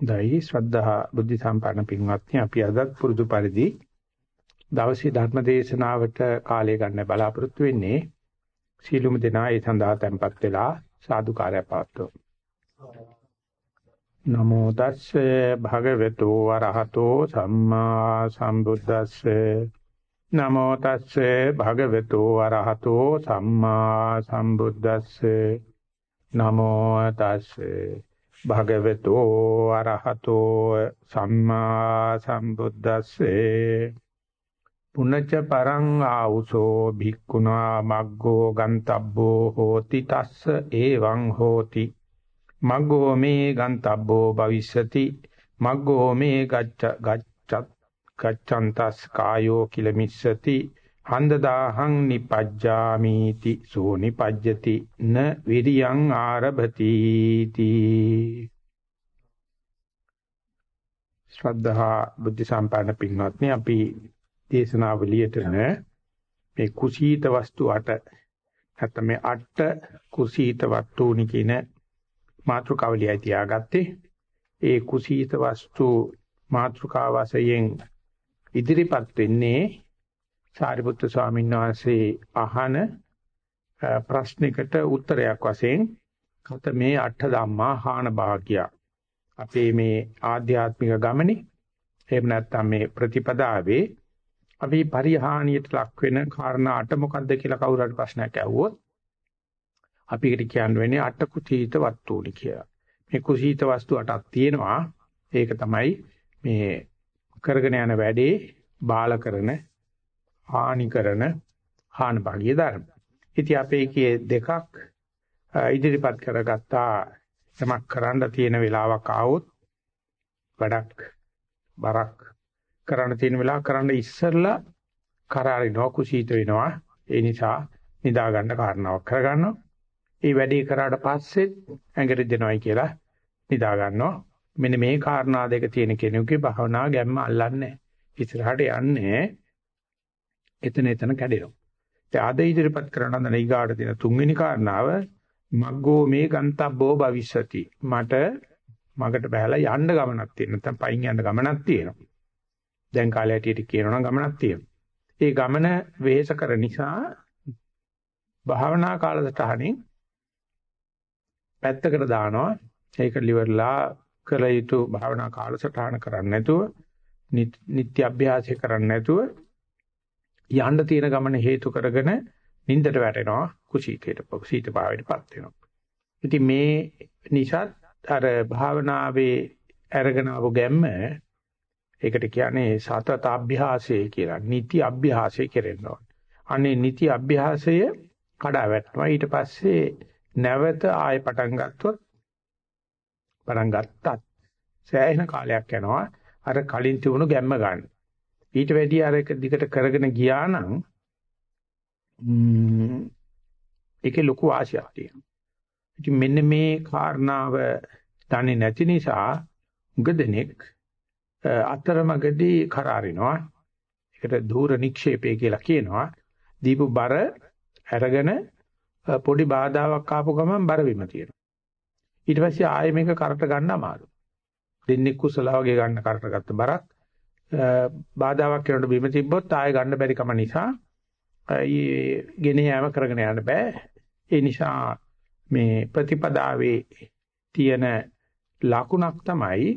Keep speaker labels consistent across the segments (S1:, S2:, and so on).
S1: දෛ ශ්‍රද්ධා බුද්ධ සම්පන්න පින්වත්නි අපි අදත් පුරුදු පරිදි දවසේ ධර්ම දේශනාවට කාලය ගන්න බලාපොරොත්තු වෙන්නේ සීලුම දෙනා ඒ සඳහා tempත් වෙලා සාදුකාරය පවත්වමු. නමෝ තස්සේ භගවතු වරහතෝ සම්මා සම්බුද්දස්සේ. නමෝ තස්සේ භගවතු වරහතෝ සම්මා සම්බුද්දස්සේ. නමෝ තස්සේ භගවතු අරහතෝ සම්මා සම්බුද්දස්සේ පුනච්ච පරං ආ우සෝ භික්ඛුනා මග්ගෝ ගන්තබ්බෝ හෝති තස්ස එවං හෝති. මග්ගෝ මේ ගන්තබ්බෝ භවිස්සති. මග්ගෝ මේ ගච්ඡ ගච්ඡත් ගච්ඡන්තස් කායෝ කිලමිස්සති. හන්දදාහං නිපජ්ජාමීති සෝ නිපජ්ජති න විරියං ආරභති තී ශ්‍රද්ධා බුද්ධ සම්පන්න පින්වත්නි අපි දේශනාවලියට මේ කුසීත වස්තු අට නැත්නම් මේ අට කුසීත වස්තුනි කියන මාතෘකාවලියයි තියාගත්තේ. ඒ කුසීත වස්තු මාතෘකාව වශයෙන් ඉදිරිපත් වෙන්නේ සාරිපුත්‍ර ස්වාමීන් වහන්සේ අහන ප්‍රශ්නයකට උත්තරයක් වශයෙන් කත මේ අට ධම්මා හාන භාග්‍ය අපේ මේ ආධ්‍යාත්මික ගමනේ එහෙම නැත්නම් මේ ප්‍රතිපදාවේ අපි පරිහානියට ලක් වෙන කාරණා අට මොකක්ද කියලා කවුරු හරි ප්‍රශ්නයක් ඇහුවොත් අපි ඒකට කියන්න වෙන්නේ අට කුසීත වස්තුනි කියලා. මේ කුසීත වස්තු අටක් තියෙනවා. ඒක තමයි මේ කරගෙන යන වැඩේ බාල කරන හානි කරන හාන භාගීය ධර්ම. ඉතින් අපේ කී දෙකක් ඉදිරිපත් කරගත්තා. යමක් කරන්න තියෙන වෙලාවක් ආවොත් වැඩක් බරක් කරන්න තියෙන වෙලාව කරන්න ඉස්සෙල්ලා කරාරිනවා කුසීත වෙනවා. ඒ නිසා නිදා ගන්න කාරණාවක් කරගන්නවා. ඒ වැඩේ කරාට පස්සේ ඇඟට දෙනවයි කියලා නිදා ගන්නවා. මෙන්න මේ කාරණා දෙක තියෙන කෙනෙකුගේ භවනා ගැම්ම අල්ලන්නේ ඉස්සරහට යන්නේ එතන එතන කැඩෙනවා. ඉතින් අද ඉදිරිපත් කරන හදන ඊගාට තියෙන තුන්වෙනි කාරණාව මග්ගෝ මේ ගන්තබ්බෝ භවිෂති. මට මගට බහැලා යන්න ගමනක් තියෙනවා. නැත්නම් පයින් යන්න ගමනක් තියෙනවා. දැන් කාලේ හැටියට කියනවනම් ගමනක් තියෙනවා. ඒ ගමන වෙහෙස කර නිසා භාවනා කාලසටහනින් පැත්තකට දානවා. ඒක liverලා කළ යුතු භාවනා කාලසටහන කරන්නේ නැතුව නිත්‍ය අභ්‍යාසය කරන්නේ නැතුව යන්න තියෙන ගමන හේතු කරගෙන නින්දට වැටෙනවා කුසීතයට කුසීත භාවයටපත් වෙනවා. ඉතින් මේ නිසා අර භාවනාවේ අරගෙන ආපු ගැම්ම ඒකට කියන්නේ සතත අභ්‍යාසය කියලා. නිති අභ්‍යාසය කෙරෙනවා. අනේ නිති අභ්‍යාසය කඩා වැටෙනවා. ඊට පස්සේ නැවත ආයෙ පටන් ගත්තොත් පටන් ගත්තත් සෑහෙන කාලයක් යනවා. අර කලින් තිබුණු ගැම්ම ගන්න. ඊට වැඩිය අර එක දිගට කරගෙන ගියා නම් ඒකේ ලොකු ආශයක් තියෙනවා. ඉතින් මෙන්න මේ කාරණාව දන්නේ නැති නිසා උගදෙනෙක් අතරමඟදී කරාරිනවා. ඒකට ධූර නික්ෂේපය කියලා කියනවා. දීපු බර අරගෙන පොඩි බාධාවක් ආපු ගමන් බර විම තියෙනවා. ඊට පස්සේ ආයෙ මේක කරට ගන්න අමාරුයි. දෙන්නේ කුසලා වගේ ගන්න කරට ගත්ත බරක් බාධාවක් කරනකොට බිම තිබ්බොත් ආයෙ ගන්න බැරි කම නිසා ඊ ගෙන යාම කරගෙන යන්න බෑ. ඒ නිසා මේ ප්‍රතිපදාවේ තියෙන ලකුණක් තමයි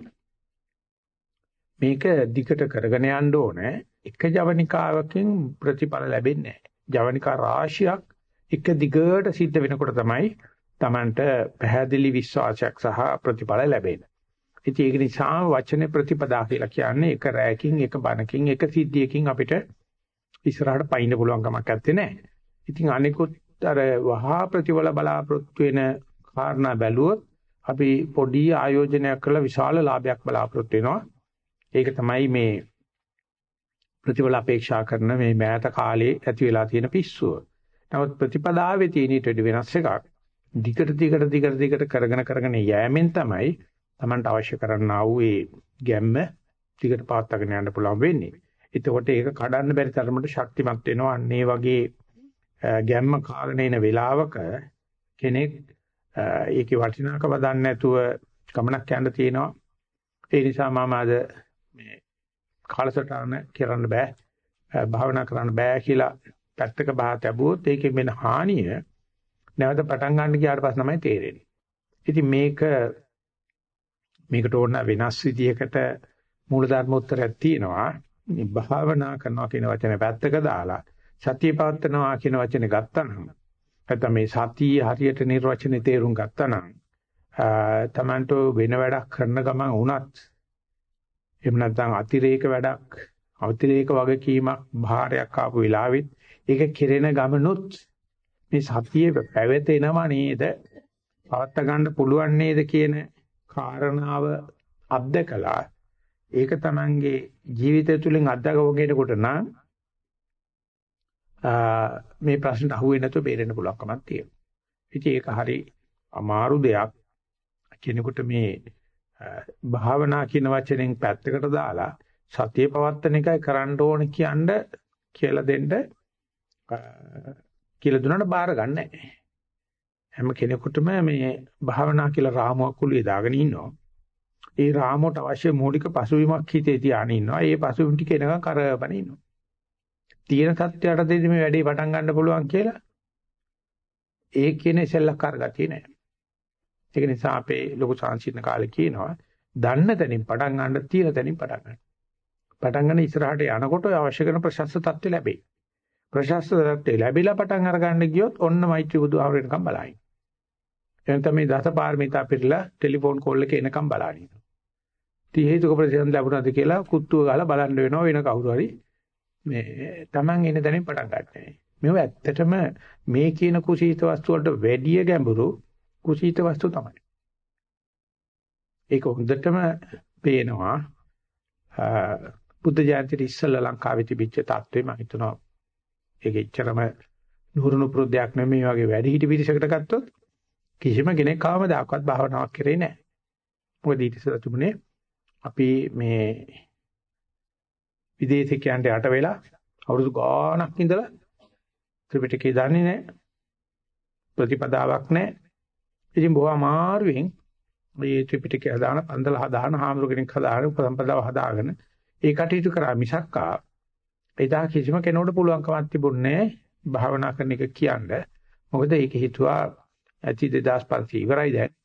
S1: මේක දිගට කරගෙන යන්න ඕනේ. එක ජවනිකාවකින් ප්‍රතිඵල ලැබෙන්නේ නැහැ. ජවනිකා රාශියක් එක දිගට සිද්ධ වෙනකොට තමයි Tamanට පැහැදිලි විශ්වාසයක් සහ ප්‍රතිඵල ලැබෙන්නේ. ඉතින් ඒක නිසා වචනේ ප්‍රතිපදා කියලා කියන්නේ එක රැයකින් එක බණකින් එක සිද්ධියකින් අපිට ඉස්සරහට පයින්න පුළුවන් කමක් නැත්තේ නෑ. ඉතින් අනිකුත් අර වහා ප්‍රතිඵල බලාපොරොත්තු වෙන කාරණා බැලුවොත් අපි පොඩි ආයෝජනයක් කළ විශාල ලාභයක් බලාපොරොත්තු වෙනවා. ඒක තමයි මේ ප්‍රතිඵල අපේක්ෂා කරන මේ මෑත කාලේ ඇති වෙලා තියෙන පිස්සුව. නමුත් ප්‍රතිපදාවේ තියෙන ඊට වෙනස් එකක්. දිගට දිගට දිගට දිගට කරගෙන කරගෙන යෑමෙන් තමයි Tamanට අවශ්‍ය කරන්නා වූ ඒ ගැම්ම ටිකට පාත්තගෙන යන්න පුළුවන් වෙන්නේ. එතකොට ඒක කඩන්න බැරි තරමට ශක්තිමත් වෙනවා. අන්න ඒ වගේ ගැම්ම කාගෙන එන වෙලාවක කෙනෙක් ඒකේ වටිනාකම දන්නේ නැතුව ගමනක් යන්න තියෙනවා. ඒ නිසා මම අද මේ කාලසටහන කරන්න බෑ භාවනා කරන්න බෑ කියලා පැත්තක බහා තැබුවොත් ඒකෙන් වෙන හානිය නැවත පටන් ගන්න ගියාට පස්සේ තමයි තේරෙන්නේ. ඉතින් මේක මේකට ඕන වෙනස් විදියකට මූලධර්ම උත්තරයක් තියෙනවා. මේ භාවනා කරනවා කියන වචනේ පැත්තක දාලා සතිය පවත්නවා කියන වචනේ ගත්තනම් නැත්නම් මේ සතිය හරියට නිර්වචනේ තේරුම් ගත්තනම් තමන්ට වෙන වැඩක් කරන ගමන් වුණත් එහෙම නැත්නම් අතිරේක වැඩක් අතිරේක වගකීමක් භාරයක් ආපු වෙලාවෙත් ඒක කෙරෙන ගමනොත් මේ සතියේ පැවැතෙනව නේද පවත්ත ගන්න පුළුවන් නේද කියන කාරණාව අත්දකලා ඒක තමන්ගේ ජීවිතය තුළින් අත්දකවගෙනකොට නම් මේ ප්‍රශ්නට අහුවෙන්නේ නැතුව බේරෙන්න පුළුවන්කමක් තියෙනවා. ඉතින් ඒක හරි අමාරු දෙයක්. කෙනෙකුට මේ භාවනා කියන වචනෙන් පැත්තකට දාලා සතිය පවත්තන එකයි කරන්න ඕන කියන්න කියලා දෙන්න කියලා දුන්නාට බාර ගන්නෑ. හැම කෙනෙකුටම මේ භාවනා කියලා රාමුවක් උළු දාගෙන ඉන්නවා. ඒ රාමුවට අවශ්‍ය මූලික පසුබිමක් හිතේ තියාගෙන ඉන්නවා. ඒ පසුබිම් ටික එනකන් කරබන ඉන්නවා. තියෙන තත්ත්වයට දෙදි මේ වැඩේ පටන් ගන්න පුළුවන් කියලා ඒ කියන ඉසෙල්ලක්කාර ගතිය නෑ. ඒක නිසා අපේ ලොකු සංසිඳන කාලේ කියනවා දන්න තැනින් පටන් ගන්න තියෙන තැනින් පටන් ගන්න. පටන් ගන්න ඉස්සරහට යනකොට අවශ්‍ය කරන ප්‍රශස්ත තත්ත්වය ලැබේ. ප්‍රශස්ත තත්ත්වය ලැබිලා පටන් අර ගන්න ගියොත් ඔන්න මෛත්‍රී බුදු ආවරණකම් බලائیں۔ එනතම මේ දසපාර්මිතා පිළිලා ටෙලිෆෝන් කෝල් එක එනකම් බලන ඉන්නවා. ඉතින් හේතුක ප්‍රතිසන්ද ලැබුණාද කියලා කුත්තුව ගාලා බලන්න වෙනවා වෙන කවුරු හරි මේ Taman එන දැනින් පටන් ගන්නනේ. මේව ඇත්තටම මේ කියන කුසීත වස්තු වලට වැඩිය ගැඹුරු කුසීත වස්තු තමයි. ඒක හොඳටම පේනවා බුද්ධ ජයන්තිට ඉස්සෙල්ලා ලංකාවේ තිබිච්ච තත්ත්වේ මම හිතනවා ඒක එච්චරම නුහුරුණු ප්‍රොද්දයක් නෙමෙයි වගේ වැඩි හිටි පිරිසකට ගත්තොත් කිසිම කෙනෙක් කවමදාකවත් භාවනාවක් කරේ නැහැ. මොකද ඊට ඉස්සෙල්ලා තිබුණේ අපි මේ විදේශිකයන්ට යට වෙලා අවුරුදු ගාණක් ඉඳලා ත්‍රිපිටකය දන්නේ නැහැ. ප්‍රතිපදාවක් නැහැ. ඉතින් බොහොම අමාරුවෙන් මේ ත්‍රිපිටකය හදාන පන්දල හදාන හාමුදුර කෙනෙක් හදාන උපසම්පදාව හදාගෙන ඒ කටයුතු කරා මිසක්කා එදා කිසිම කෙනෙකුට පුළුවන්කමක් තිබුණේ භාවනා කරන එක කියන්නේ. මොකද ඒක හිතුවා ඇති 2500 ඉවරයි දැන්.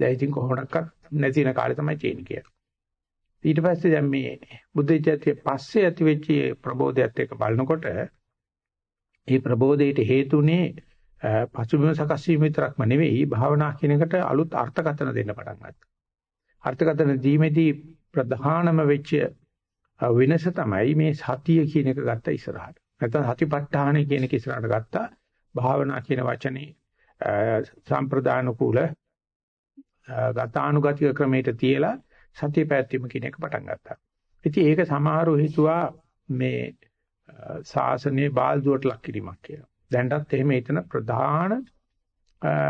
S1: දැන් ඉතින් කොහොමඩක්වත් නැතින කාලේ තමයි තියෙන්නේ කියලා. ඊට පස්සේ දැන් මේ බුද්ධ චෛත්‍යයේ පස්සේ ඇති වෙච්ච ප්‍රබෝධයත් එක්ක බලනකොට මේ ප්‍රබෝධයට හේතුනේ පසුබිම සකස් වීම විතරක්ම නෙවෙයි භාවනා කියන එකට අලුත් අර්ථකථන දෙන්න පටන් ගත්තා. අර්ථකථන දීමේදී ප්‍රධානම වෙච්ච වෙනස තමයි මේ සතිය කියන එක ගත්ත ඉස්සරහට. නැත්නම් සතිපට්ඨාන කියන එක ඉස්සරහට ගත්තා. භාවනා කියන වචනේ සම්ප්‍රදාන කුල ගතානුගතික ක්‍රමයට තියලා සතිය පැවැත්වීම කියන එක පටන් ගත්තා. ඉතින් ඒක සමහරව හිතුවා මේ ශාසනයේ බාල්දුවට ලක් කිරීමක් කියලා. දැන්ටත් එහෙම හිතන ප්‍රධාන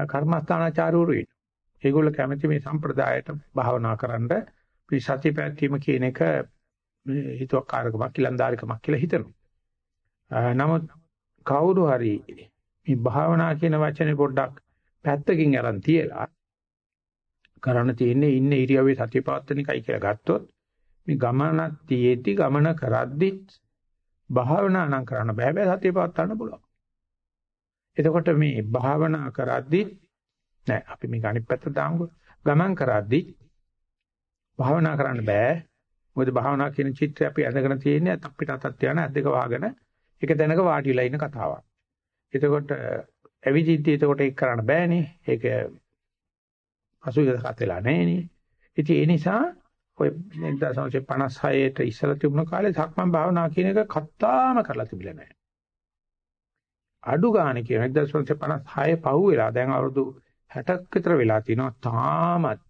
S1: කර්මස්ථානාචාරවරු ඉන්නවා. ඒගොල්ලෝ කැමති මේ සම්ප්‍රදායට භාවනා කරන්න පිසති පැවැත්වීම කියන එක හිතුවක්කාරකමක් ඉලන්දාරිකමක් කියලා හිතනවා. නමුත් කවුරු හරි මේ භාවනා කියන වචනේ පොඩ්ඩක් පැත්තකින් අරන් තියලා කරන්න තියෙන්නේ ඉන්නේ ඉරියව්වේ සතිය පවත්වන එකයි කියලා ගත්තොත් මේ ගමනක් තියේදී ගමන කරද්දිත් භාවනා නම් කරන්න බෑ බෑ සතිය පවත්වන්න පුළුවන්. එතකොට මේ භාවනා කරද්දි නෑ අපි මේක අනිත් පැත්ත දාමුකෝ. ගමන් කරද්දි භාවනා කරන්න බෑ. මොකද භාවනා කියන චිත්‍රය අපි අඳගෙන තියෙන්නේ අපිට අතත් යන අද්දක වහගෙන ඒක දැනක වාඩිලා ඉන්න කතාවක්. එතකොට ඇවිදිද්දි එතකොට ඒක කරන්න බෑනේ. ඒක අසුයකට වෙලා නැහැනේ. ඉතින් ඒ නිසා ඔය 1956 ට ඉස්සලා තිබුණ කාලේ සක්මන් භාවනා කියන එක කත්තාම කරලා තිබිලා නැහැ. අඩු ගාණ කියන 1956 පහු වෙලා දැන් අවුරුදු 60ක් විතර වෙලා තිනවා තාමත්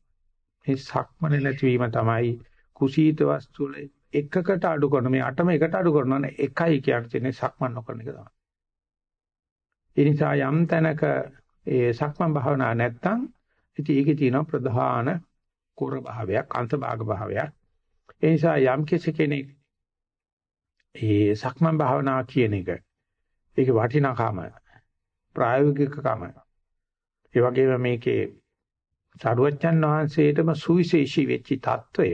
S1: මේ සක්මනේ නැතිවීම තමයි කුසීත වස්තු වල එකකට අඩු කරන මේ අටම එකට අඩු කරනවා නේ එකයි කියන්නේ සක්මන් නොකරන එක තමයි. ඒ නිසා යම් තැනක ඒ සක්මන් භාවනා නැත්තම් ඉතින් ඒකේ තියෙන ප්‍රධාන කුර භාවයක් අන්ත භාග භාවයක්. ඒ නිසා යම් කෙනෙක් ඒ සක්මන් භාවනා කියන එක ඒකේ වටිනාකම ප්‍රායෝගිකකම ඒ වගේම මේකේ සරුවච්චන් වහන්සේටම සුවිශේෂී වෙච්ච తত্ত্বය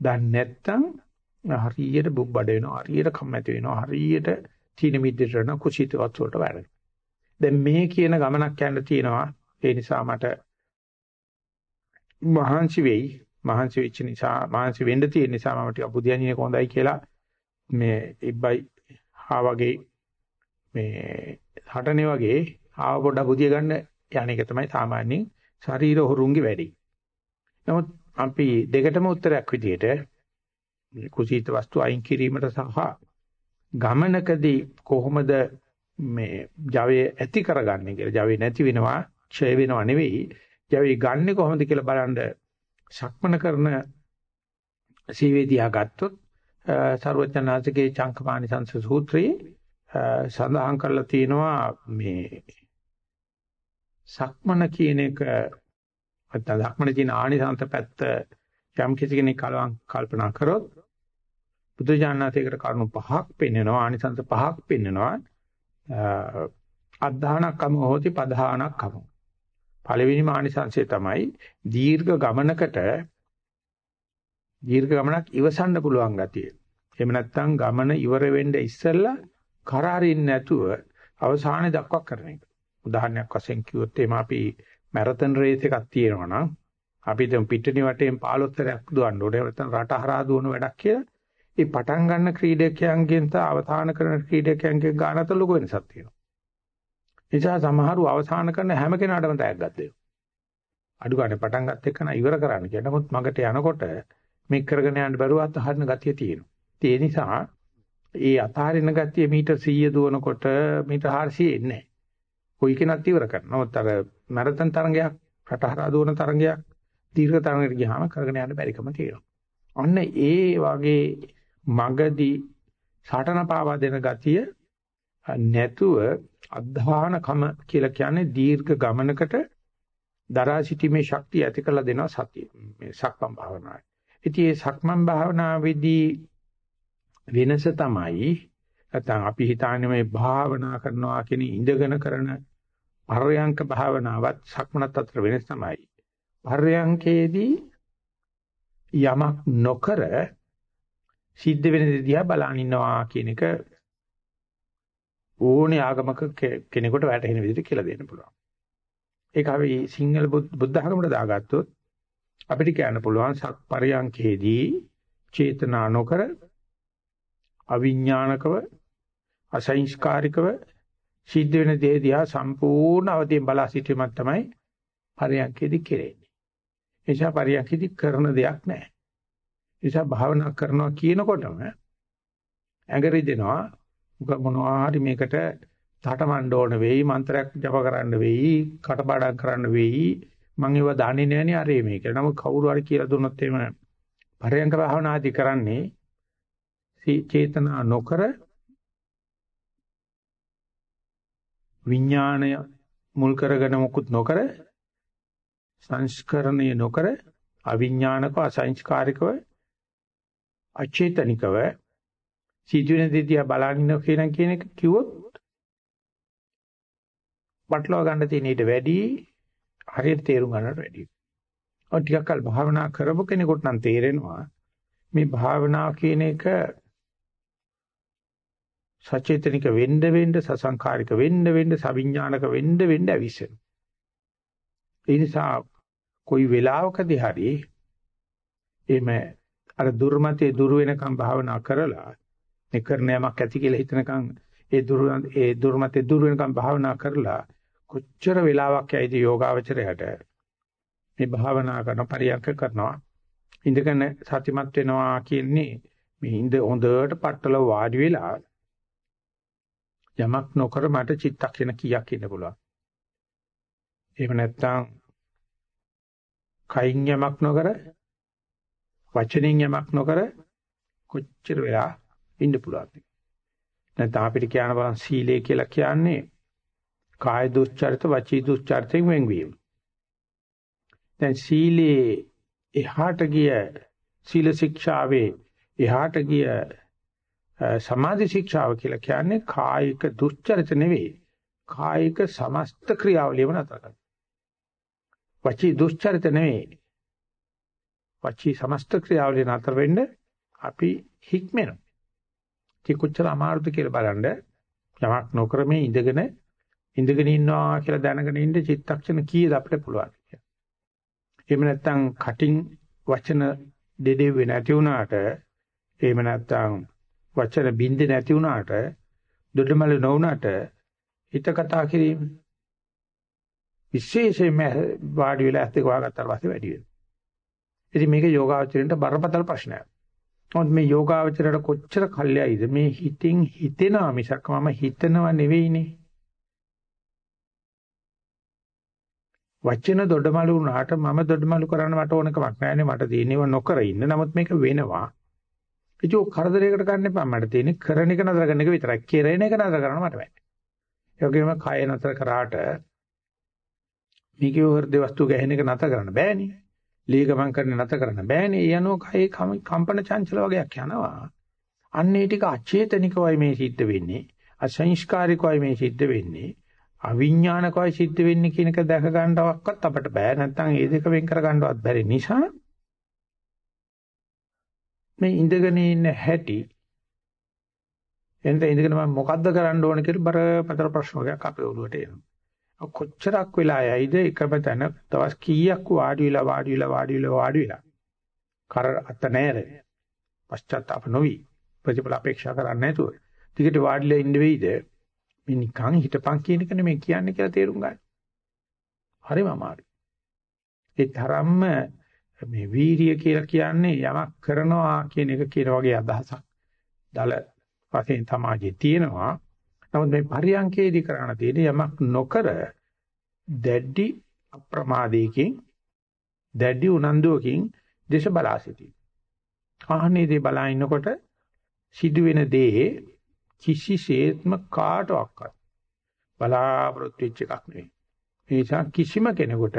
S1: දැන් නැත්තම් හරියට බුබ්බඩ වෙනවා හරියට කම්මැති වෙනවා හරියට තීන මිද්දට යන කුසීත වස්තුවට වැඩ දැන් මේ කියන ගමනක් යන්න තියෙනවා ඒ නිසා මට මහන්සි වෙයි මහන්සි වෙච්ච නිසා මහන්සි වෙන්න තියෙන නිසා මම ටික බුදියන්නේ කොහොඳයි කියලා මේ ඉබ්බයි හා වගේ මේ හටනේ වගේ ආව පොඩ බුදිය ගන්න යන එක තමයි සාමාන්‍යයෙන් ශරීර හොරුන්ගේ වැඩි. නමුත් අපි දෙකටම උත්තරයක් විදියට කුසීත වස්තු අයින් කිරීමට සහ ගමනකදී කොහොමද මේ Java ඇති කරගන්නේ කියලා. Java නැති වෙනවා, ක්ෂය වෙනවා නෙවෙයි. Java ගන්නෙ කොහොමද කියලා බලන්න සක්මන කරන සීවේදියා ගත්තොත් සර්වඥාන්සේගේ චංකපාණි සංස සූත්‍රයේ සඳහන් කරලා තියෙනවා මේ සක්මන කියන එක නැත්නම් සක්මනේ තියෙන ආනිසංස පැත්ත යම් කිසි කෙනෙක් කලවම් කල්පනා කරොත් බුදුජානනාථයකට කරුණු පහක් පෙන්වනවා ආනිසංස පහක් පෙන්වනවා අද්ධානක්කම හොති පධානක්කම පළවෙනිම ආනිසංසය තමයි දීර්ඝ ගමනකට දීර්ඝ ගමනක් ඉවසන්න පුළුවන් ගතිය. එහෙම නැත්නම් ගමන ඉවර වෙන්න ඉස්සෙල්ලා කරාරින් නැතුව අවසානයේ දක්වා කරන එක. උදාහරණයක් වශයෙන් කිව්වොත් එimhe අපි මැරතන් රේස් එකක් තියෙනවා නම් අපි දැන් පිටණි වටේන් 15තරයක් දුවන්න ඕනේ නැත්නම් රට හරහා දුවන වැඩක් කියලා. ඒ පටන් ගන්න ක්‍රීඩකයන්ගෙන් ත අවසාන කරන ක්‍රීඩකයන්ගෙන් ගානත ලොකු වෙනසක් තියෙනවා. නිසා සමහරු අවසාන කරන හැම කෙනාටම තෑග්ගක් දෙනවා. අඩු ගන්න පටන් ගන්න එක නා ඉවර කරන්න කියන නමුත් මගට යනකොට මේ කරගෙන යන්න බැරුව අතහරින ගතිය තියෙනවා. ඒ නිසා ඒ අතහරින ගතිය මීටර් 100 දුවනකොට මීටර් 400 එන්නේ නැහැ. කොයි කෙනත් ඉවර කරනවා. නමුත් අර මැරතන් තරඟයක්, රටහරා දුවන තරඟයක්, දීර්ඝ තරඟයකට ගියාම කරගෙන යන්න බැරිකම තියෙනවා. අන්න ඒ වගේ මගදී සටන පාවා දෙන ගතිය නැතුව අධධානකම කියලා කියන්නේ දීර්ඝ ගමනකට දරා සිටීමේ ශක්තිය ඇති කරලා දෙනවා සතිය. මේ සක්මන් භාවනාවයි. ඉතින් මේ සක්මන් භාවනාවේදී වෙනස තමයි නැත්නම් අපි හිතන්නේ මේ භාවනා කරනවා කියන ඉඳගෙන කරන පර්යංක භාවනාවත් සක්මනත් අතර වෙනස තමයි. පර්යංකේදී යමක් නොකර සිද්ධ වෙන දේ දිහා බලන් ඉන්නවා කියන එක ඕනේ ආගමක කෙනෙකුට වැටහෙන විදිහට කියලා දෙන්න පුළුවන්. ඒක අපි සිංහල බුද්ධ ආගමකට දාගත්තොත් අපිට කියන්න පුළුවන් සක් පරියංකේදී චේතනා නොකර අවිඥානිකව අසංස්කාරිකව සිද්ධ වෙන දේ දිහා සම්පූර්ණ අවදීන් බලා සිටීමක් තමයි පරියන්කේදී කෙරෙන්නේ. ඒ නිසා පරියන්කේදී කරන දෙයක් නැහැ. ඒ නිසා භාවනා කරනවා කියනකොටම ඇඟරි දෙනවා මොනවා හරි මේකට තටමඬ ඕන වෙයි මන්ත්‍රයක් ජප කරන්න වෙයි කටපාඩම් කරන්න වෙයි මම ඒව දන්නේ නැහනේ අරේ මේක. නමුත් කවුරු හරි කියලා දුන්නොත් එහෙම පරයන්ක භාවනාදි කරන්නේ චේතනා නොකර විඥාණය මුල් කරගෙන මුකුත් නොකර සංස්කරණය නොකර අවිඥානිකව අසංස්කාරිකව අචේතනිකව සිදුවෙන දෙදියා බලන්න කියන කියන එක කිව්වොත් පටලවා ගන්න තියෙන ඊට වැඩි හරියට තේරුම් ගන්නට වැඩි. ඔය ටිකක් කල් භාවනා කරපු කෙනෙකුට නම් තේරෙනවා මේ භාවනාව කියන එක සචේතනික වෙන්න වෙන්න සසංකාරික වෙන්න වෙන්න සවිඥානික වෙන්න වෙන්න ඇවිස්සෙනවා. ඒ නිසා કોઈ වෙලාවකදී හරි එimhe අර දුර්මතේ දුර වෙනකම් භාවනා කරලා මේ කරන යමක් ඇති කියලා හිතනකම් ඒ දුර ඒ දුර්මතේ දුර වෙනකම් භාවනා කරලා කොච්චර වෙලාවක් ඇයිද යෝගාවචරයට මේ භාවනා කරන පරියන්ක කරනවා ඉඳගෙන සතිමත් වෙනවා කියන්නේ මේ ඉඳ හොඳට පట్టල වාඩි වෙලා යමක් නොකර මට චිත්තක්ෂණ කීයක් ඉන්න පුළුවන්. එහෙම නැත්නම් කයින් යමක් නොකර වචනෙන් යමක් නොකර කොච්චර වෙලා ඉන්න පුළුවන්ද? නැත්නම් අපිට කියන්න බලන් සීලය කියලා කියන්නේ කාය දුස්චරිත වචී දුස්චරිතෙන් වෙන්වීම. දැන් සීලේ එහාට ගිය සීල ශික්ෂාවේ එහාට ගිය සමාධි ශික්ෂාව කියලා කියන්නේ කායික දුස්චරිත නෙවෙයි කායික සමස්ත ක්‍රියාවලියම නතර කරනවා. වචී දුස්චරිත නෙවෙයි. වචී සමස්ත ක්‍රියාවලිය නතර වෙන්න අපි හික්මෙනවා. ඒක කොච්චර අමාරුද කියලා බලන්න යමක් නොකර මේ ඉඳගෙන ඉඳගෙන ඉන්නවා කියලා දැනගෙන ඉන්න චිත්තක්ෂණ කීයද අපිට පුළුවන් කියලා. එහෙම නැත්නම් කටින් වචන දෙදෙව්වේ නැති වුණාට එහෙම නැත්නම් වචන බින්දේ නැති වුණාට දොඩමල නොවුණාට හිත කතා කිරීම විශේෂයෙන්ම වාඩි වෙලා ඇත්ත කවාගත්තාට පස්සේ වැඩි වෙනවා. ඉතින් මේක යෝගාවචරයට බරපතල ප්‍රශ්නයක්. මොකද මේ යෝගාවචරයට කොච්චර කල්යයිද මේ හිතින් හිතෙනවා මිසක් මම හිතනව නෙවෙයිනේ. වචන දොඩමලු වුණාට මම දොඩමලු කරන්න මට ඕන කමක් නැහැනේ මට තියෙනව නොකර ඉන්න. නමුත් මේක වෙනවා. ඒක කරදරයකට ගන්න එපා. මට තියෙන්නේ කරන එක නතර කරන එක විතරයි. කෙරෙන එක නතර කරන්න මට බෑ. ඒ වගේම කය නතර කරාට මේකේ හෘද වස්තු ගැහෙන එක නතර කරන්න බෑනේ. ලී ගමන් කරන්න නතර කරන්න බෑනේ. ඒ අනුව කයේ කම්පන චංචල වගේක් යනවා. අන්න ඒ ටික අචේතනිකවයි මේ සිද්ධ වෙන්නේ. අසංස්කාරිකවයි මේ සිද්ධ වෙන්නේ. අවිඥානිකවයි සිද්ධ වෙන්නේ කියන එක දැක ගන්නවක්වත් අපිට බෑ නැත්නම් ඒ දෙක වෙන් කර ගන්නවත් බැරි නිසා මේ ඉඳගෙන ඉන්න හැටි එතන ඉඳගෙන මම මොකද්ද කරන්න ඕන කියලා බරපතල ප්‍රශ්න වර්ගයක් අපේ ඔළුවට එනවා. කොච්චරක් වෙලා යයිද එකම තැන දවස් කීයක් වාඩි වෙලා වාඩි වෙලා වාඩි වෙලා වාඩි වෙලා කර අත නැර පශ්චාත්තාප නොවි ප්‍රතිඵල අපේක්ෂා කරන්නේ නැතුව ටිකට වාඩිලා ඉන්න වෙයිද මේ නිකන් හිටපන් කියන එක නෙමෙයි කියන්නේ කියලා තේරුම් ගන්න. හරිම අමාරුයි. ඒ තරම්ම මේ වීරිය කියලා කියන්නේ යමක් කරනවා කියන එක කියන වගේ අදහසක්. දල වශයෙන් සමාජයේ තියෙනවා. නමුත් මේ පරියන්කේදී කරණ තියෙන යමක් නොකර දැඩි අප්‍රමාදයකින් දැඩි උනන්දුවකින් දේශ බලා සිටී. ආහනේ දේ බලා ඉන්නකොට සිදුවෙන දේ කිසිසේත්ම කාටවත් බලාපොරොත්තු වෙච්ච එකක් නෙවෙයි. ඒ නිසා කිසිම කෙනෙකුට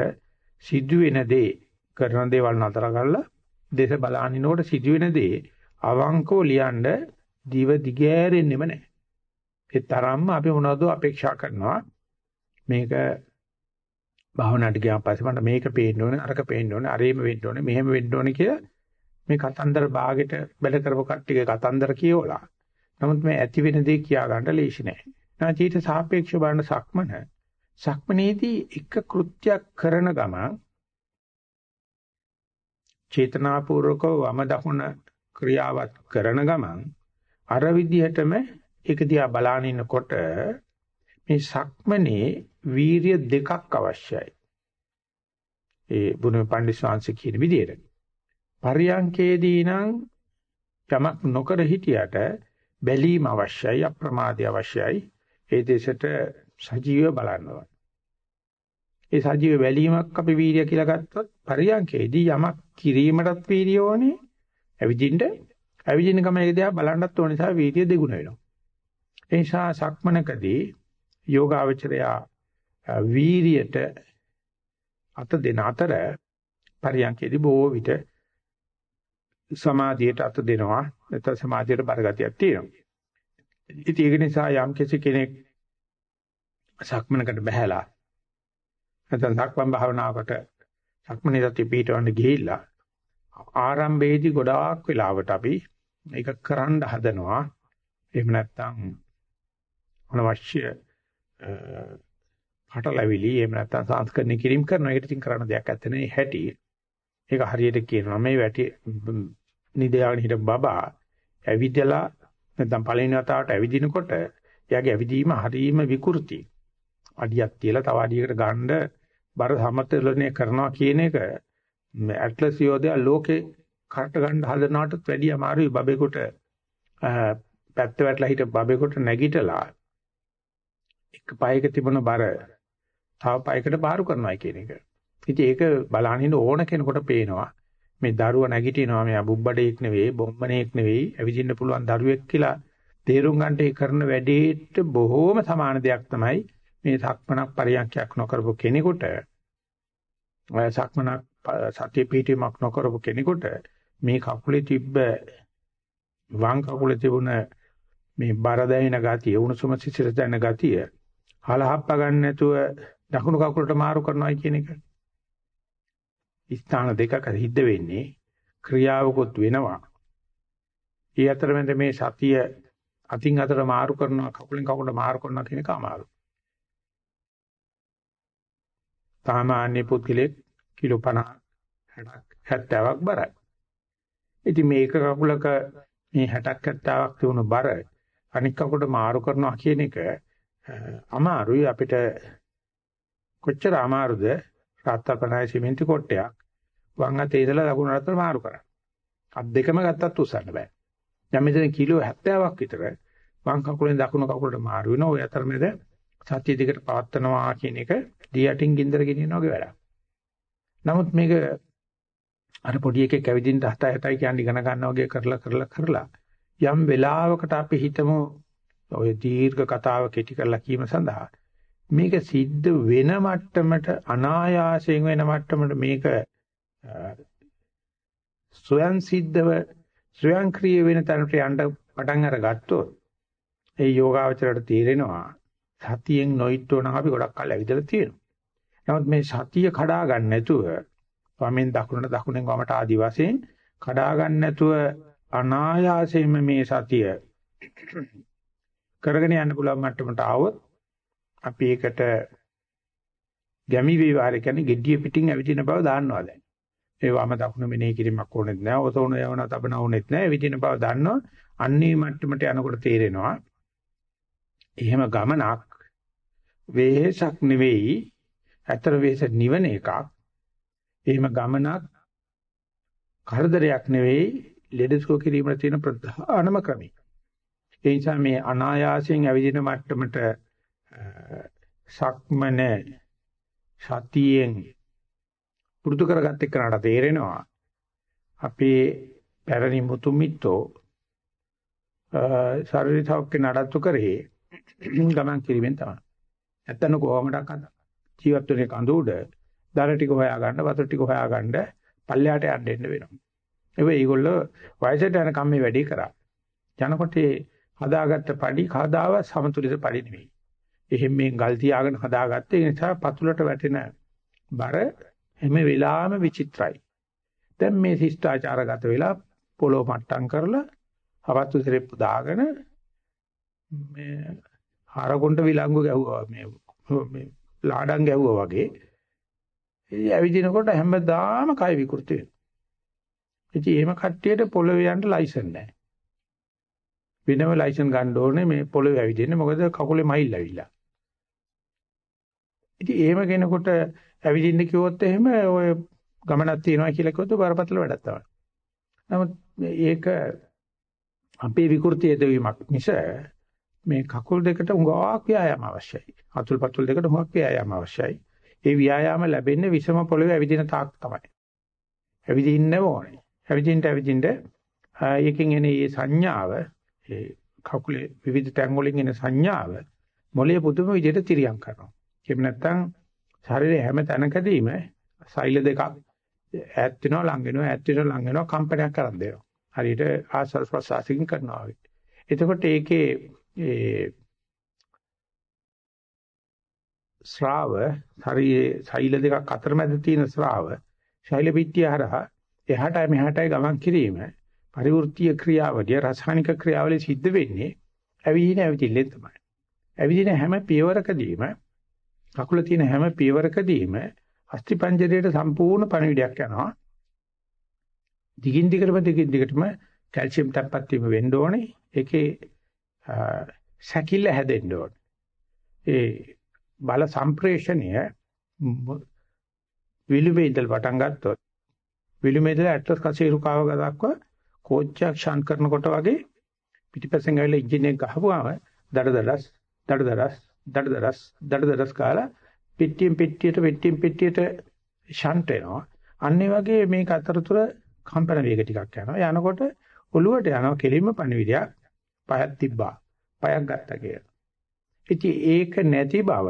S1: සිදුවෙන දේ කරන දේවල් නතර කරලා දේශ බලානිනකොට සිදුවෙන දේ අවංකව ලියන්න දිව දිගෑරෙන්නෙම නැහැ. ඒ තරම්ම අපි මොනවද අපේක්ෂා කරනවා. මේක භාවනාවට ගියාන් පස්සේ මට මේක පේන්න ඕනේ අරක පේන්න ඕනේ අරේම වෙන්න ඕනේ මෙහෙම වෙන්න ඕනේ කියලා මේ කතන්දර භාගෙට බැල කරපු කට්ටියගේ කතන්දර කියවලා. නමුත් මේ ඇති වෙන දේ කියා ගන්න ලේසි නෑ. නැචීට සාපේක්ෂව බලන සක්මන. සක්මනේදී එක කෘත්‍යයක් කරන ගමන් චේතනාපූර්වකව වම දකුණ ක්‍රියාවත් කරන ගමන් අර විදිහටම ඒක දිහා බලාගෙන ඉන්නකොට මේ සක්මනේ වීරිය දෙකක් අවශ්‍යයි. ඒ බුදුම පඬිස්සංශ කියන විදිහට. පරියංකේදී නම් යමක් නොකර හිටියට බැලීම අවශ්‍යයි අප්‍රමාදය අවශ්‍යයි ඒ දෙසට සජීව බලනවා ඒ සජීව බැලීමක් අපි වීර්ය කියලා ගත්තොත් පරියන්කේදී යමක් කිරීමටත් වීර්ය ඕනේ ඇවිදින්න ඇවිදින ගමන එක දිහා බලන්නත් ඕන නිසා වීර්ය දෙගුණ වෙනවා ඒ නිසා සක්මනකදී යෝගාවචරයා වීර්යයට අත දෙන අතර පරියන්කේදී බොහෝ විට සමාධියට අත දෙනවා නැත්නම් සමාධියට බරගතියක් තියෙනවා. ඉතින් ඒක නිසා යම් කෙනෙක් සක්මනකට බහැලා නැත්නම් සක්මන් භාවනාවකට සක්මනේ සතිය පිටවන්න ගිහිල්ලා ආරම්භයේදී ගොඩාක් වෙලාවට අපි ඒක කරන්න හදනවා. එහෙම නැත්නම් අනවශ්‍ය පටලැවිලි එහෙම නැත්නම් සංස්කරණය කිරීම කරනවා. ඒකට ඉතින් කරන්න දෙයක් නැත්තේ නේ හැටි. ඒක හරියට කියනවා මේ වැටි නිදයාගෙන හිටපු බබා ඇවිදලා නැත්නම් පළවෙනි වතාවට ඇවිදිනකොට එයාගේ ඇවිදීම හරීම විකෘති. අඩියක් තියලා තව අඩියකට ගන්න බර සමතලණය කරනවා කියන එක ඇට්ලස් යෝධයා ලෝකේ කරට ගන්න හදනවටත් වැඩිය අමාරුයි බබේකට පැත්ත වැටලා හිට බබේකට නැගිටලා එක පයක තිබුණ බර තව පයකට බාරු කරනවා කියන එක. ඉතින් ඒක බලහින්න ඕන කෙනෙකුට පේනවා. මේ දරුවා නැගිටිනවා මෙයා බුබ්බඩේක් නෙවෙයි, බොම්බණේක් නෙවෙයි, ඇවිදින්න පුළුවන් දරුවෙක් කියලා තේරුම් ගන්නට ඒ කරන වැඩේට බොහෝම සමාන දෙයක් තමයි මේ සක්මනක් පරියන්ඛයක් නොකරපු කෙනෙකුට සක්මනක් සතිය පිටීමක් නොකරපු කෙනෙකුට මේ කකුලේ තිබ්බ වම් කකුලේ තිබුණ මේ බර දැනෙන ගතිය, උණුසුම සිසිල දැනෙන ගතිය හලහප්ප ගන්න නැතුව දකුණු කකුලට මාරු කරනවා කියන එක. ස්ථාන දෙකක සිද්ධ වෙන්නේ ක්‍රියාවකුත් වෙනවා. ඒ අතරමැද මේ සතිය අතින් අතට මාරු කරනවා කකුලෙන් කකුලට මාරු කරනවා කියන එක අමාරුයි. සාමාන්‍ය පුද්ගලෙක් කිලෝ 50 60ක් 70ක් බරයි. ඉතින් මේක කකුලක මේ 60ක් 70ක් තියුණු බර අනික් කකුලට මාරු කරනවා කියන එක අමාරුයි අපිට කොච්චර අමාරුද රාත්තපනාය සිමෙන්ති කොටයක් වම් අතේ ඉඳලා දකුණු අතට මාරු කරන්න. අත් දෙකම ගත්තත් උස්සන්න බෑ. දැන් මෙතන කිලෝ 70ක් විතර වම් කකුලෙන් දකුණු කකුලට මාරු වෙනවා. ඔය අතරමැද සතිය දිගට පවත්නවා කියන එක දී යටින් ගින්දර ගෙනියනවා වගේ වැඩක්. නමුත් මේක අර පොඩි එකෙක් ඇවිදින්න 7 6යි කියන්නේ ඉගෙන ගන්නවා වගේ කරලා කරලා කරලා යම් වෙලාවකට අපි හිතමු ඔය දීර්ඝ කතාව කෙටි කරලා කීම සඳහා මේක සිද්ධ වෙන මට්ටමට අනායාසයෙන් වෙන මට්ටමට මේක ස්වයන් සිද්ධව ස්වයංක්‍රීය වෙන තැනට යන්න පටන් අරගත්තොත් ඒ යෝගාවචරයට තීරෙනවා සතියෙන් නොයිට්ටෝ නම් අපි ගොඩක් කල් ඇවිදලා තියෙනවා. නමුත් මේ සතිය කඩා ගන්න නැතුව වමෙන් දකුණට දකුණෙන් වමට ආදි වශයෙන් කඩා ගන්න නැතුව අනායාසයෙන්ම මේ සතිය කරගෙන යන්න පුළුවන් මට්ටමට ආවොත් අපි ඒකට ගැමි විවරය කියන්නේ gediya පිටින් ඇවිදින බව දාන්නවා දැන්. ඒ වම දකුණ මෙනෙහි කිරීමක් ඕනෙත් නැහැ. ඔසවන යවන තබන ඕනෙත් නැහැ. ඇවිදින බව දන්නවා. අන්නේ මට්ටමට යනකොට තේරෙනවා. එහෙම ගමනක් වෙහසක් නෙවෙයි. අතර වෙහස නිවන එකක්. එහෙම ගමනක් කරදරයක් නෙවෙයි. ලෙඩසුව කිරීමට තියෙන ප්‍රධානම ක්‍රමය. ඒ නිසා මේ අනායාසයෙන් ඇවිදින මට්ටමට සක්මන සතියෙන් පුරුදු කරගත්ත එක්කනට තේරෙනවා අපේ පැරණි මුතුමිත්තෝ ශාරීරික සෞඛ්‍ය නඩත්තු කරේ ගමන් කිරීමෙන් තමයි. නැත්තන කොහොමඩක් අද ජීවත් වෙන්නේ කඳු උඩ දර ටික හොයාගන්න වතුර ටික හොයාගන්න පල්ලයට යන්න එන්න වෙනවා. ඒක ඒගොල්ලෝ වයසට යනකම් මේ වැඩේ කරා. යනකොට හදාගත්ත padi කවදාවත් සමතුලිත padi නෙවෙයි. එහෙම මේ ගල් තියාගෙන හදාගත්තේ ඒ නිසා පතුලට වැටෙන බර හැම වෙලාවෙම විචිත්‍රයි. දැන් මේ ශිෂ්ටාචාරගත වෙලා පොළොව මට්ටම් කරලා හවත්තු සිරෙප්පු දාගෙන මේ හරකොණ්ඩ විලංගු ගැහුවා මේ මේ ලාඩම් ගැහුවා වගේ. ඉතින් ඇවිදිනකොට හැමදාම කය විකෘති වෙනවා. ඉතින් එහෙම කට්ටියට පොළොවේ යන්න ලයිසන් නැහැ. වෙනම ලයිසන් ගන්න ඕනේ මේ පොළොවේ ඇවිදින්න මොකද කකුලේ මයිල් ඇවිල්ලා. ඉතින් එහෙම කෙනෙකුට ඇවිදින්න කිව්වොත් එහෙම ඔය ගමනක් තියනවා කියලා කිව්වොත් බරපතල වැඩක් තමයි. නමුත් ඒක අපේ විකෘති යදවීමක් මිස මේ කකුල් දෙකට උඟාවක් ව්‍යායාම අවශ්‍යයි. අතුල් පතුල් දෙකට උඟාවක් ව්‍යායාම අවශ්‍යයි. ඒ ව්‍යායාම ලැබෙන්නේ විසම පොළවේ ඇවිදින තාක් තමයි. ඇවිදින්න ඕනේ. ඇවිදින්න ඇවිදින්න ඒකෙන් එන මේ සංඥාව ඒ කකුලේ විවිධ තැන් වලින් එන සංඥාව මොළයේ පුදුම විදිහට තිරියම් කරනවා. එහෙම නැත්නම් ශරීරයේ හැම තැනකදීම සෛල දෙකක් ඈත් වෙනවා ලඟ වෙනවා ඈත් වෙනවා ලඟ වෙනවා කම්පනයක් කරන් දෙනවා. හරියට ආස්වාද ප්‍රසආසිකින් කරනවා වගේ. එතකොට ඒකේ ඒ ශ්‍රාව ශරීරයේ සෛල දෙකක් අතරමැද තියෙන ශ්‍රාව ශෛල පිටිය හරහා එහාටයි මෙහාටයි ගමන් කිරීම පරිවෘත්තීය ක්‍රියාවලිය රසායනික ක්‍රියාවලිය සිද්ධ වෙන්නේ ඇවිදින ඇවිදිල්ලෙන් තමයි. ඇවිදින හැම පියවරකදීම කකුල තියෙන හැම පියවරකදීම අස්ථිපංජරයට සම්පූර්ණ පණිවිඩයක් යනවා. දිගින් දිගටම දිගින් දිගටම කැල්සියම් තැම්පත් වීම වෙන්න ඕනේ. ඒකේ සැකිල්ල හැදෙන්න ඕනේ. ඒ බල සම්ප්‍රේෂණය විලුමේ ඉඳලා පටන් ගත්තොත් විලුමේ ඉඳලා ඇට්ලස් කසීරු කාව දක්වා කෝච්චයක් ෂාන් කරනකොට වගේ පිටිපස්සෙන් ඇවිල්ලා එන්ජින් එක ගහපුවාම දඩ දඩස් දඩ දඩස් දඩදරස් දඩදරස් කාලා පිටියෙන් පිටියට පිටියෙන් පිටියට ෂන්ට් වෙනවා. අන්න ඒ වගේ මේක අතරතුර කම්පන වේග ටිකක් යනවා. යනකොට ඔළුවට යනවා කෙලින්ම පණිවිඩයක් පයක් තිබ්බා. පයක් ගත්තා කියලා. ඉතින් ඒක නැති බව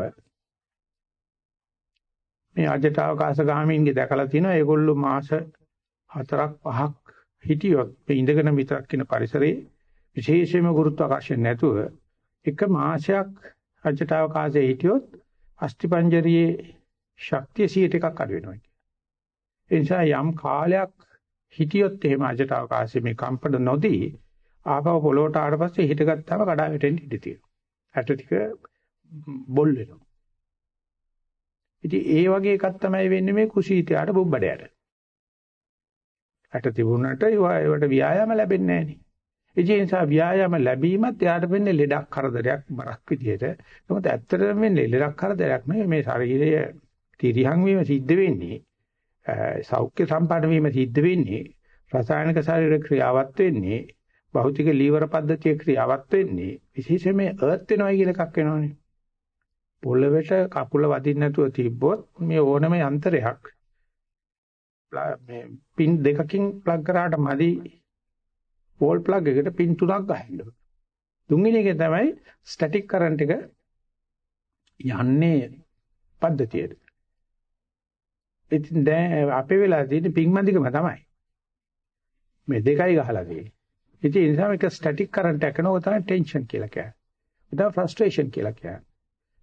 S1: මේ අජට අවකාශ ගාමීන්ගේ දැකලා තිනවා ඒගොල්ලෝ මාස 4ක් 5ක් හිටියොත් මේ ඉඳගෙන විතරක් ඉන්න පරිසරයේ විශේෂයෙන්ම ගුරුත්වාකර්ෂණ නැතුව එක මාසයක් රජට අවකාශයේ හිටියොත් අස්ථිපංජරියේ ශක්තිය 100ට එකක් අඩු වෙනවා කියන්නේ. ඒ නිසා යම් කාලයක් හිටියොත් එහෙම අජට අවකාශයේ මේ කම්පන නොදී ආපහු පොළොවට ආවට පස්සේ හිටගත්තාම කඩා වැටෙන්න ඉඩ තියෙනවා. ඇට ටික බොල් වෙනවා. ඉතින් ඒ වගේ එකක් තමයි වෙන්නේ මේ කුසීතයාට බුබ්බඩයට. ඇට තිබුණාට ඒවට ව්‍යායාම ලැබෙන්නේ නැහැ නේ. ඒ නිසා ව්‍යායාම ලැබීමත් එයාට වෙන්නේ ලෙඩක් කරදරයක් බරක් විදියට. නමුත් ඇත්තටම වෙන්නේ ලෙඩක් කරදරයක් නෙවෙයි මේ ශරීරය තිරියන් වීම සිද්ධ වෙන්නේ සෞඛ්‍ය සම්පන්න වීම සිද්ධ වෙන්නේ රසායනික ශරීර ක්‍රියාවත් වෙන්නේ භෞතික ලීවර පද්ධතිය ක්‍රියාවත් වෙන්නේ විශේෂයෙන්ම අර්ත් වෙනවා කියන එකක් වෙනවනේ පොළවට කකුල වදින්න නැතුව තිබ්බොත් මේ ඕනම යන්ත්‍රයක් මේ පින් දෙකකින් ප්ලග් කරාට මදි වෝල් ප්ලග් එකට පින් තුනක් ගහන්න ඕන තුන්වෙනි එක තමයි ස්ටැටික් කරන්ට් එක යන්නේ පද්ධතියට ඉතින් දැන් අපේ වෙලා තියෙන පිංමන්දිකම තමයි. මේ දෙකයි ගහලා තියෙන්නේ. ඉතින් ඒ නිසා මේක ස්ටැටික් කරන්ට් එකක් කරනවා තමයි ටෙන්ෂන් කියලා කියන්නේ. ඒක ෆ්‍රස්ට්‍රේෂන් කියලා කියන්නේ.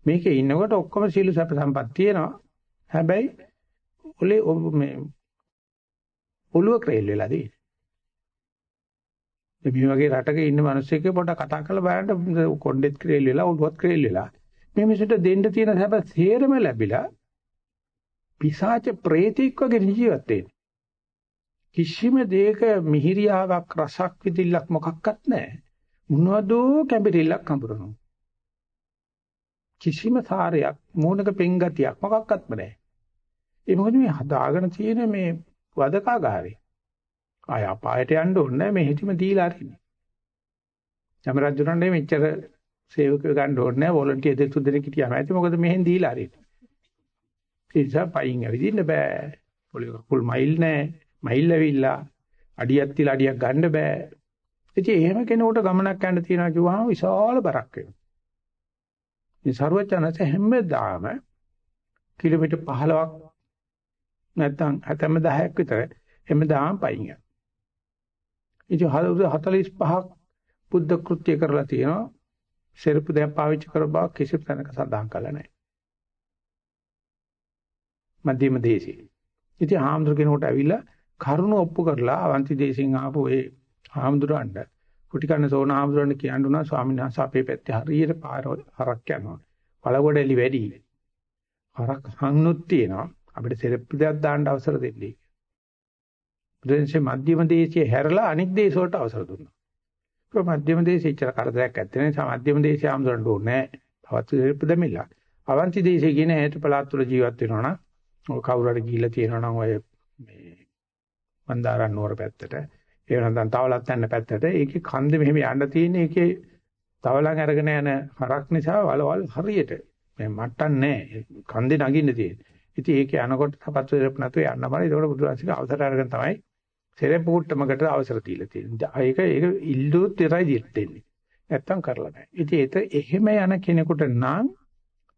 S1: මේකේ ඉන්නකොට ඔක්කොම සීල සැප සම්පත් තියෙනවා. හැබැයි ඔලේ මේ ඔළුව ක්‍රේල් වෙලා තියෙන්නේ. මේ වගේ රටක ඉන්න මිනිස්සෙක් පොඩ කතා කරලා බලන්න කොණ්ඩෙත් ක්‍රේල් වෙලා ඔළුවත් ක්‍රේල් වෙලා මේ මිනිසුන්ට දෙන්න තියෙන සැප සේරම ලැබිලා පිසාච ප්‍රේතෙක් වගේ ජීවත් වෙන්නේ. කිසිම දෙයක මිහිරියාවක් රසක් විදිල්ලක් මොකක්වත් නැහැ. මොනවදෝ කැඹිරිල්ලක් හඹරනවා. කිසිම සාරයක් මූණක පෙන්ගතියක් මොකක්වත්ම නැහැ. ඒ මොකද මේ හදාගෙන තියෙන මේ වදකාගාරේ. ආය අපායට යන්න ඕනේ මේ හිතීම දීලා අරින්නේ. යම රජුණන්නේ මෙච්චර සේවකයෝ ගන්න ඕනේ නැහැ වොලන්ටියර් දෙතු දෙනෙක් හිටියාම ඇති මොකද මෙහෙන් දීලා අරින්නේ. ඒ නිසා පයින් ඇවිදින්න බෑ. පොළොව කුල් මයිල් නෑ. මයිල් ඇවිල්ලා අඩියක් තියලා අඩියක් ගන්න බෑ. ඉතින් එහෙම කෙනෙකුට ගමනක් යන්න තියනවා කිව්වහම විශාල බරක් වෙනවා. මේ ਸਰවඥාන්ස හැමදාම කිලෝමීටර් 15ක් නැත්නම් 70 10ක් විතර හැමදාම පයින් යනවා. ඉතින් 45ක් බුද්ධ කෘත්‍ය කරලා තියෙනවා. සෙරපු දැන් පාවිච්චි කර බව කිසි තැනක සඳහන් කරලා නැහැ. මධ්‍යම දේශේ. ඉතින් හාමුදුර කෙනෙකුට ඇවිල්ලා කරුණ ඔප්පු කරලා අවන්ති දේශෙන් ආපු ඒ හාමුදුරන්ට කුටි කන්න සෝන හාමුදුරන්ට කියන්න උනා ස්වාමීන් වහන්සේ අපේ පැත්තේ හරියට පාර හරක් යනවා. පළගොඩලි වැඩි. හරක් හංනුත් තියෙනවා. අපිට සෙරප්පු දෙයක් දාන්න අවසර දෙන්නේ. බුදුන්සේ මධ්‍යම දේශයේ හැරලා අනිත් දේශ වලට අවසර දුන්නා. ඒක මධ්‍යම දේශයේ ඉච්චර කරදරයක් ඇත්තේ නැහැ. මධ්‍යම දේශයේ ආම්දරන්න ඕනේ නැහැ. තවත් සෙරප්පු දෙමිලා. අවන්ති දේශයේ කියන හේතු පළාත් තුළ ජීවත් වෙනවා නම් ඔය කවුරු හරි ගිහිල්ලා තියෙනවා නම් ඔය මේ මන්දාරන් නුවර පැත්තට ඒ නැත්නම් තවලත් යන පැත්තට ඒකේ කන්දේ මෙහෙම යන්න තියෙන ඒකේ තවලන් අරගෙන යන හරක් නිසා වලවල් හරියට මේ මට්ටම් නැහැ කන්දේ නගින්න තියෙන. ඉතින් ඒකේ යනකොට තපත් වෙරප් නැතුව යන්න බෑ. ඒකට බුදුරජාණන්සේ අවසර අරගෙන තමයි සෙරෙප්පු කුට්ටමකට අවසර දීලා තියෙන්නේ. ඒක ඒක ඉල්ලුවොත් විතරයි දෙන්නේ. නැත්තම් කරලා නැහැ. ඉතින් ඒත එහෙම යන කෙනෙකුට නම්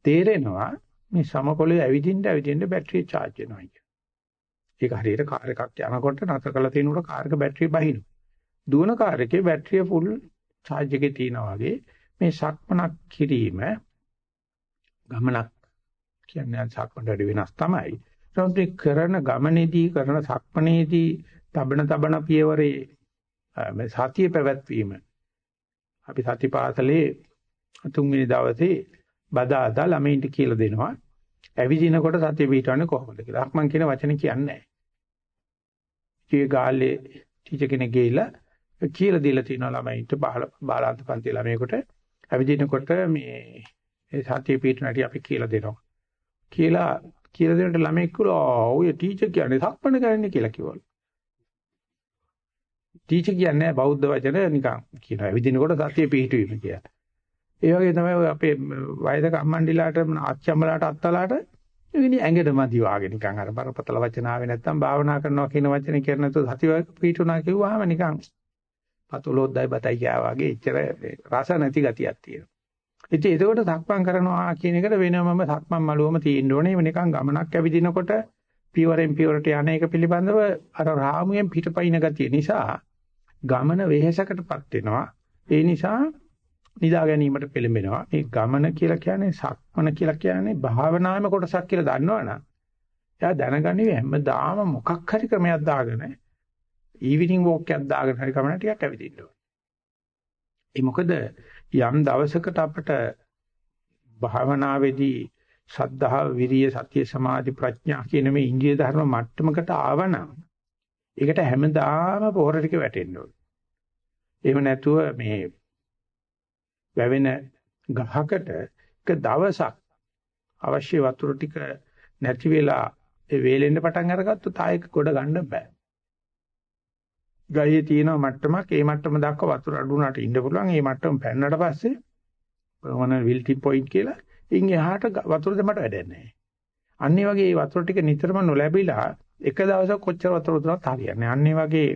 S1: තේරෙනවා මේ සමකොලේ ඇවිදින්න ඇවිදින්න බැටරිය charge වෙනවා කියන්නේ. ඒක හරියට කාර් එකක් යනකොට නැතර කරලා තිනකොට කාර් එක බැටරිය බහිනවා. දුවන කාර් එකේ බැටරිය full charge එකේ තියෙනවා වගේ මේ සක්මනක් කිරීම ගමනක් කියන්නේ සක්මන වැඩි වෙනස් තමයි. නමුත් කරන ගමනේදී කරන සක්මනේදී තබන තබන පියවරේ මේ සතිය පැවැත්වීම අපි සතිපාසලේ තුන්වෙනි දවසේ බදාදා ළමයින්ට කියලා දෙනවා. ඇවිදිනකොට සතිය පිටවන්නේ කොහොමද කියලා. මම කියන වචනේ කියන්නේ නැහැ. ඒ ගාල්ලේ ටීචර් කෙනෙක් ගිහිල්ලා කියලා දීලා තියෙනවා ළමයින්ට බාලාන්ත පන්ති ළමයෙකුට ඇවිදිනකොට මේ ඒ සතිය පිටුනටි අපි කියලා දෙනවා. කියලා කියලා දෙනට ළමෙක් කිව්වා ඔය ටීචර් කියන්නේ සක්මණ කරන්නේ කියලා කිව්වලු. ටීචර් කියන්නේ බෞද්ධ වචන නිකන් කියනවා. ඇවිදිනකොට සතිය පිටුවීම කියලා. ඒ වගේ තමයි අපේ වයසක අම්මන්ඩිලාට අච්චම්මලාට අත්තලාට ඉතින් ඇඟට මදි වාගේ නිකන් අර බරපතල වචන ආවේ නැත්තම් භාවනා කරනවා කියන වචනේ කියන නැතුව සති පීඨුණා කිව්වහම නිකන් පතුලොද්දයි බතයි කියා වගේ එච්චර රස නැති ගතියක් තියෙනවා. ඉතින් ඒකෝට සක්මන් කරනවා කියන එකට වෙනමම සක්මන් මළුවම තියෙන්න ඕනේ. නිකන් ගමනක් ඇවිදිනකොට පියවරෙන් පියවරට යන එක පිළිබඳව අර රාමුවෙන් පිටපයින් ගතිය නිසා ගමන වෙහෙසකටපත් වෙනවා. ඒ නිසා නිදා ගැනීමට පෙළඹෙනවා. මේ ගමන කියලා කියන්නේ සක්මන කියලා කියන්නේ භාවනාවේ කොටසක් කියලා දන්නවනම් එයා දැනගන්නේ හැමදාම මොකක් හරි ක්‍රමයක් දාගෙන ඊවිනිං වෝක් එකක් දාගෙන හරි කමන ටිකක් ඇවිදින්න ඕනේ. ඒ මොකද යම් දවසකට අපට භාවනාවේදී සද්ධා විරිය සතිය සමාධි ප්‍රඥා කියන මේ ඉන්දිය ධර්ම මට්ටමකට ආවනම් ඒකට හැමදාම පොහොර ටික වැටෙන්න ඕනේ. එහෙම නැතුව මේ වැවෙන ගහකට එක දවසක් අවශ්‍ය වතුර ටික නැති වෙලා ඒ වේලෙන්න පටන් අරගත්තොත් ආයෙක ගොඩ ගන්න බෑ. ගහේ තියෙන මට්ටමක් ඒ මට්ටම දක්වා වතුර අඩු වුණාට ඉන්න පුළුවන්. ඒ මට්ටම පැන්නට පස්සේ මොන විල්ටි පොයින්ට් කියලා ඉන් එහාට වතුර දෙමට වැඩක් නැහැ. අන්නේ වගේ මේ වතුර ටික නිතරම නොලැබිලා එක දවසක් කොච්චර වතුර උතුනත් හරියන්නේ. අන්නේ වගේ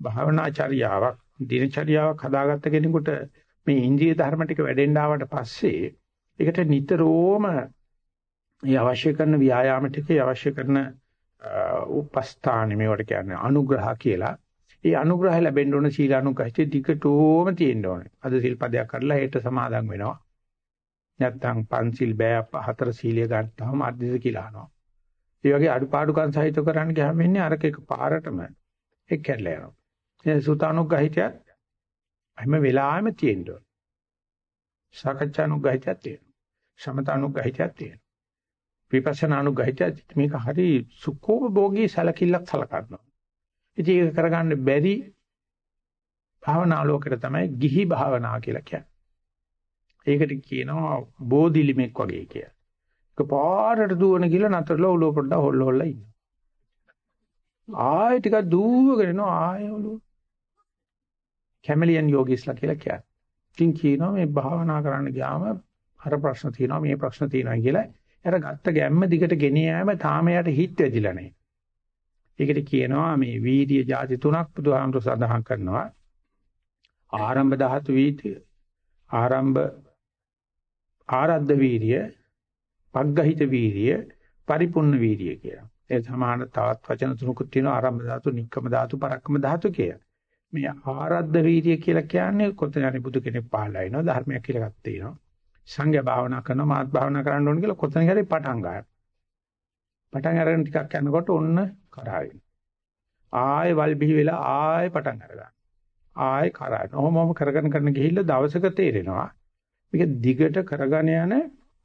S1: භාවනාචර්යාවක් දිනචර්යාවක් හදාගත්ත කෙනෙකුට මේ ඉන්ද්‍රිය ධර්ම ටික වැඩෙන්න ආවට පස්සේ ඒකට නිතරම මේ අවශ්‍ය කරන ව්‍යායාම ටිකේ අවශ්‍ය කරන උපස්ථාන මේවට කියන්නේ අනුග්‍රහ කියලා. ඒ අනුග්‍රහය ලැබෙන්න ඕන සීල අනුග්‍රහිතේ දිගටම තියෙන්න ඕනේ. අද සිල්පදයක් කරලා හෙට සමාදන් වෙනවා. නැත්තම් පන්සිල් බෑ හතර සීලිය ගන්නවා මධ්‍යද කියලා අහනවා. ඒ වගේ අඩුපාඩුකම් සහිත කරන්න ගියාම වෙන්නේ අරක එක පාරටම එක් කැඩලා යනවා. ඒ සුතානුග්‍රහිතයත් හැම වෙලාවෙම තියෙන්න ඕන. සාකච්ඡානුග්‍රහිතයත් තියෙනවා. සමතානුග්‍රහිතයත් තියෙනවා. විපස්සනානුග්‍රහිතයත් මේක හරි සුඛෝපභෝගී සලකිල්ලක් සලකනවා. ඉතින් ඒක කරගන්න බැරි භාවනා ලෝකෙට තමයි ගිහි භාවනා කියලා කියන්නේ. ඒකට කියනවා බෝධිලිමෙක් වගේ කියලා. ඒක පාරට දුවන ගිල නතරලා ඔළුව පොඩ්ඩක් හොල්ල හොල්ල ඉන්නවා. ආයෙ ටිකක් දුවගෙන යනවා ආයෙ ඔළුව. කැමලියන් යෝගිස්ලා කියලා කියන්නේ. ඉතින් කියනවා මේ භාවනා කරන්න ගියාම අර ප්‍රශ්න තියෙනවා මේ ප්‍රශ්න තියෙනවා කියලා. අර ගත්ත ගැම්ම දිගට ගෙන යෑම තාම යට හිට වෙදිලා නැහැ. ඒකට කියනවා මේ වීර්ය જાති තුනක් බුදුහාමුදුර සඳහන් කරනවා. ආරම්භ ධාතු වීර්ය ආරම්භ ආරද්ධ වීරිය, පග්ගහිත වීරිය, පරිපූර්ණ වීරිය කියලා. ඒ සමාන තවත් වචන තුනකුත් තියෙනවා ආරම්භ ධාතු, නික්කම ධාතු, පරක්කම ධාතු කියලා. මේ ආරද්ධ වීරිය කියලා කියන්නේ කොතනරි බුදු කෙනෙක් පහළලා ඉනවා ධර්මයක් කියලා එකක් තියෙනවා. සංඝයා භාවනා කරනවා මාත් භාවනා කරන්න ඕන කියලා කොතන හරි පටන් ගන්නවා. පටන් අරගෙන ටිකක් යනකොට ඔන්න කරාවින. ආයෙ වල් බිහි වෙලා ආයෙ පටන් අරගන්න. ආයෙ කරාවින. ඔහොමම කරගෙන කරන ගිහිල්ලා දවසක තේරෙනවා. මේක දිගට කරගෙන යන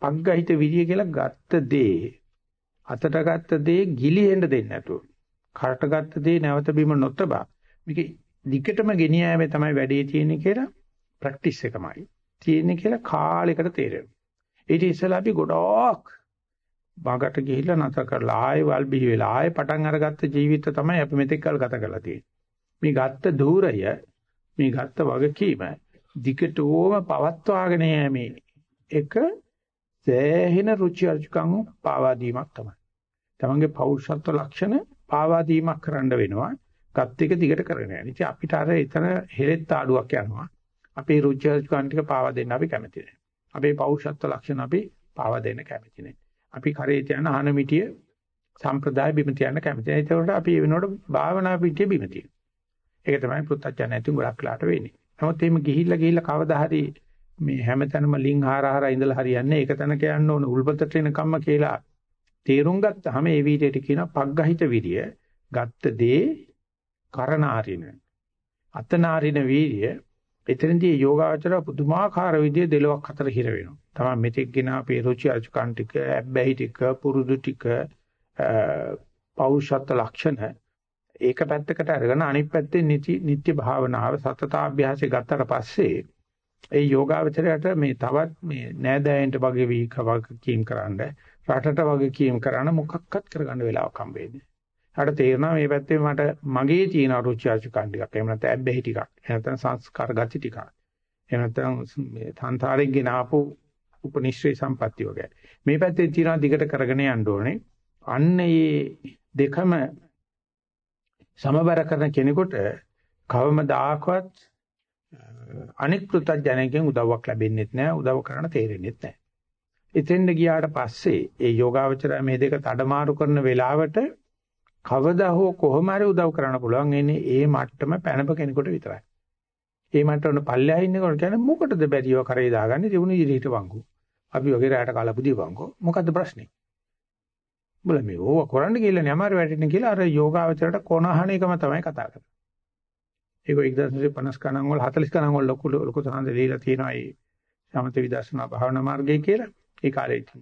S1: පග්ගහිත විදිය කියලා ගත්ත දේ. අතට ගත්ත දේ ගිලිහෙන්න දෙන්නේ නැතුව. කරට ගත්ත දේ නැවත බීම නොතබා. මේක දිගටම ගෙනියෑමේ තමයි වැඩේ තියෙන්නේ කියලා ප්‍රැක්ටිස් එකමයි. තියෙන්නේ කියලා කාලයකට තේරෙනවා. ඊට ඉස්සෙල්ලා අපි ගොඩක් බාගට ගිහිල්ලා නැතර කරලා ආයෙ වල් බිහි වෙලා ආයෙ පටන් අරගත්ත ජීවිත තමයි අපි මෙතෙක් කල් ගත කරලා තියෙන්නේ මේ ගත්ත ධූරය මේ ගත්ත වගකීම දිගටම පවත්වාගෙන යෑමේ එක සෑහෙන රුචි අරුචිකම් පාවා දීමක් තමයි. තමන්ගේ පෞරුෂත්ව ලක්ෂණ පාවා දීමක් කරන්න වෙනවා. ගත් එක දිගට කරගෙන යන්න. ඉතින් අපිට අර එතන හෙලෙත් ආඩුවක් යනවා. අපේ රුචි අරුචිකම් ටික පාවා දෙන්න අපි කැමති නැහැ. අපේ පෞරුෂත්ව ලක්ෂණ අපි පාවා දෙන්න කැමති නැහැ. අපි කරේ තියන අහන මිටිය සම්ප්‍රදාය බිම තියන්න කැමති නැහැ. ඒකට අපි ඒ වෙනකොට භාවනා පිටිය බිම තියෙනවා. ඒක තමයි පුත්තච්චා නැතුම් ගොඩක් ලාට වෙන්නේ. නමුත් එහෙම ගිහිල්ලා ගිහිල්ලා කවදා හරි මේ හැමතැනම ලින් හාරහාර ඉඳලා හරියන්නේ ඒක තැනක යන්න ඕන උල්පතට එන කම්ම කියලා තේරුම් ගත්තාම ඒ වීර්යයට කියනවා පග්ගහිත විරිය ගත්ත දේ කරනාරින අතනාරින වීර්ය එතනදී යෝගාචර පුදුමාකාර විදිය දෙලොක් අතර හිර වෙනවා. තමයි මෙතෙක් ගෙන අපේ රුචි අරුචිකන් ටික, ඇබ්බැහි ටික, පුරුදු ටික, පෞරුෂත්ව ලක්ෂණ ඒක පැත්තකට අරගෙන අනිත් පැත්තේ නිති නිත්‍ය භාවනාව සතතාභ්‍යාසය ගත්තට පස්සේ ඒ යෝගාවචරයට මේ තවත් මේ නෑදෑයන්ට වගේ වීක වගකීම් කරන්න රටට වගකීම් කරන්න මොකක්වත් කරගන්න වෙලාවක් හම්බ වෙන්නේ. හට තේරෙනවා මේ පැත්තේ මට මගේ තියෙන රුචි අරුචිකන් ටිකක් එහෙම නැත්නම් ඇබ්බැහි ටිකක් එහෙම නැත්නම් සංස්කාර ගති ටිකක් එහෙම නැත්නම් මේ තන්තරෙන් ගෙන ආපු උපනිශ්‍රේ සම්පත්තිය වගේ. මේ පැත්තේ තියෙනවා දිගට කරගෙන යන්න ඕනේ. අන්න ඒ දෙකම සමබර කරන කෙනෙකුට කවමදාකවත් අනෙක් පෘථග්ජනකෙන් උදව්වක් ලැබෙන්නේ නැහැ උදව් කරන්න තේරෙන්නේ නැහැ. එතෙන්ද ගියාට පස්සේ ඒ යෝගාවචරය මේ දෙක තඩමාරු කරන වෙලාවට කවදා හෝ කොහොම හරි උදව් කරන්න පුළුවන් එන්නේ ඒ මට්ටම පැනප කෙනෙකුට විතරයි. ඒ මට්ටම පල්ලෙහා ඉන්නකොට කියන්නේ මොකටද බැරිව කරේ දාගන්නේ තිබුණු ඉරිහිට වංගු. අපි වගේ රැයට කලපුදී වංගු. මොකද්ද ප්‍රශ්නේ? උඹලා මේ ඕවා කරන්න කියලා අමාරු වැටෙන්න කියලා අර යෝගාවචරයට කොනහන එකම තමයි කතා කරන්නේ. ඒක 1950 ගණන් වල 40 ගණන් වල ලොකු ලොකු සාන්ද දීලා තියෙනවා මේ සමත විදර්ශනා භාවනා මාර්ගය කියලා. ඒ කාලේ ඉතින්.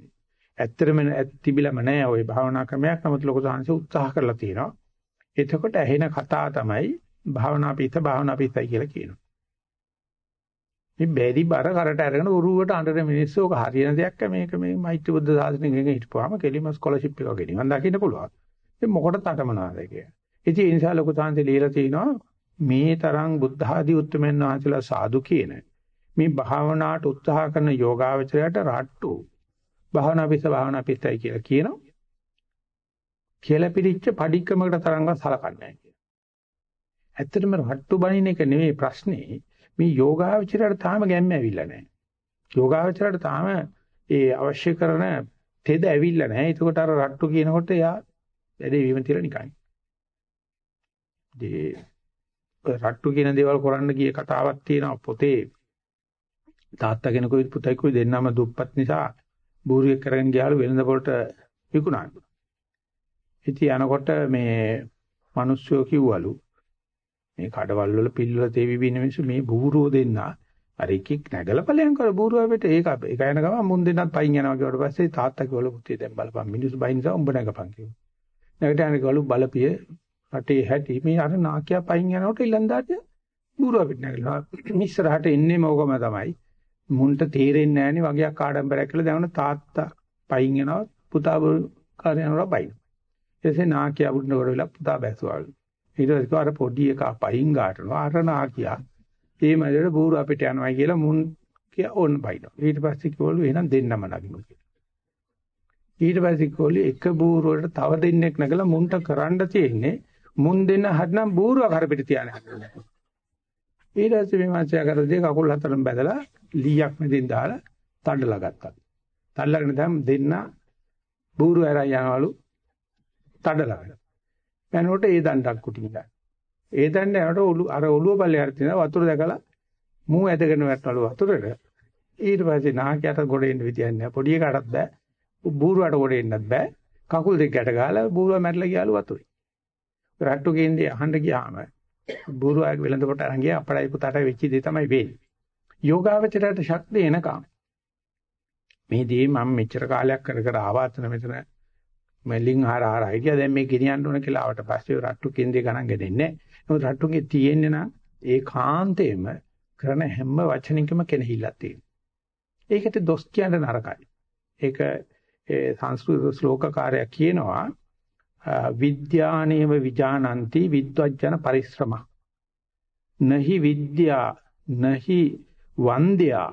S1: ඇත්තටම තිබිලම නැහැ ওই භාවනා ක්‍රමයක්. නමුත් ලොකු සාංශ උත්සාහ කරලා තියෙනවා. එතකොට ඇහෙන කතා තමයි භාවනා පිට භාවනා පිටයි කියලා කියනවා. මේ බැරි බර කරට අරගෙන උරුවට අnder මිනිස්සු ඔක හරියන දෙයක් මේක මේ මෛත්‍රී බුද්ධ සාසනයෙන් හිටපුවාම කෙලිම ස්කෝලර්ෂිප් එකක් ගෙනියන්න දකින්න පුළුවන්. ඉතින් මොකටද තටමනාද කියන්නේ. ඉතින් ඒ නිසා ලොකු සාංශ ලියලා තිනවා මේ තරම් බුද්ධ ආදී උත්මයන් වහන්සේලා සාදු කියන මේ භාවනාවට උත්සාහ කරන යෝගාවචරයට රට්ටු භාවනා පිස්ස භාවනා පිස්සයි කියලා කියනවා. කියලා පිළිච්ච padikkamakata තරංගවත් සලකන්නේ නැහැ කියලා. ඇත්තටම රට්ටු බණින එක නෙවෙයි ප්‍රශ්නේ මේ යෝගාවචරයට තාම ගැම්ම ඇවිල්ලා නැහැ. යෝගාවචරයට තාම ඒ අවශ්‍ය කරන තෙද ඇවිල්ලා නැහැ. ඒකට අර රට්ටු කියනකොට එයා වැඩේ වීම තියලා නිකන්. ඒ රට්ටු කියන දේවල් කරන්න ගිය කතාවක් තියෙනවා පොතේ. තාත්තා කෙනෙකුයි පුතෙකුයි දෙන්නම දුප්පත් නිසා බූරුවෙක් කරගෙන ගියාලු වෙළඳ පොළට විකුණන්න. ඉතින් යනකොට මේ මිනිස්සු කිව්වලු මේ කඩවල් වල පිල්වල තේවි බින්න මිනිස්සු මේ බූරුව දෙන්නා අර එකෙක් නැගලා ඵලයන් කර බූරුව අපිට ඒක ඒක යන ගමන් මුන් දෙන්නත් පයින් යනවා කියවට පස්සේ තාත්තා කිව්වලු පුතේ දැන් බලපන් මිනිස්සු බයින් නිසා උඹ නැගපන් කිව්වා. නැගට යන ගලු බලපිය රටේ හැටි මේ අර නාකියා පයින් යනකොට ඉලන්දාට බූරුව අපිට නැගලා මිස්සරහට එන්නේ මොකම තමයි. මුන්ට තේරෙන්නේ නැහෙනි වගේක් ආඩම්බරයක් කියලා දැනුණ තාත්තා පයින් යනවා පුතා කාර්ය යනවා බයි. එසේ නාකියා වුණ ගොඩ වෙලා පුතා බැසුවාලු. ඊට පස්සේ කාර පොඩි එකා පයින් ගාටනවා අර නාකියා. ඒ මැදට බూరు අපිට යනවා කියලා මුන් කිය ඕන බයිනවා. ඊට පස්සේ කිව්වලු එහෙනම් දෙන්නම නගිමු කියලා. ඊට පස්සේ කිව්වලු එක බూరు වලට තව දෙන්නෙක් නැගලා මුන්ට කරන්න තියෙන්නේ මුන් දෙන්න හදනම් බూరుව කරපිට තියාන හැදෙන්නේ. ඊට පස්සේ මේ මාත්‍යා කරදී කකුල් හතරම බැදලා ලීයක් මැදින් දාලා තඩලා ගත්තා. තල්ලාගෙන දැන් දෙන්න බూరు ඇරන් යනවලු තඩලා. යනකොට ඒ දණ්ඩක් කුටින් ගන්න. ඒ දණ්ඩ යනකොට ඔලු අර ඔළුව පල්ලෙහාට තියෙන වතුර දැකලා මූ ඇදගෙන වැටවලු වතුරට. ඊට පස්සේ නාකියට ගොඩ එන්න විදියක් නැහැ. පොඩි එකටත් බෑ. බූරුවට ගොඩ එන්නත් බෑ. කකුල් දෙක ගැට ගහලා බූරුවා මැරලා ගියාලු වතුරේ. රට්ටු කේන්දේ අහන්න ගියාම බූරුවාගේ වෙළඳ කොට අරන් ගියා අපඩයි පුතාට වෙච්ච දේ තමයි වෙන්නේ. යෝගාවචරයට ශක්තිය එනකම් මේ දේ මම මෙච්චර කාලයක් කර කර ආවාතන මෙතන මෙලින් ආර ආර හිටියා දැන් මේ ගෙනියන්න ඕන කියලා ආවට පස්සේ රට්ටු කෙන්දේ ගණන් ගෙදෙන්නේ නැහැ. රට්ටුගේ තියෙන්නේ නම් ඒ කාන්තේම කරන හැම වචනිකම කෙනහිල්ලක් තියෙනවා. ඒකට දොස් කියන්න නරකයි. ඒක ඒ සංස්කෘත ශ්ලෝකකාරය කියනවා විද්‍යානේව විජානಂತಿ විද්වජ්ජන පරිශ්‍රම. නහි විද්‍යා නහි වන්ද්‍යා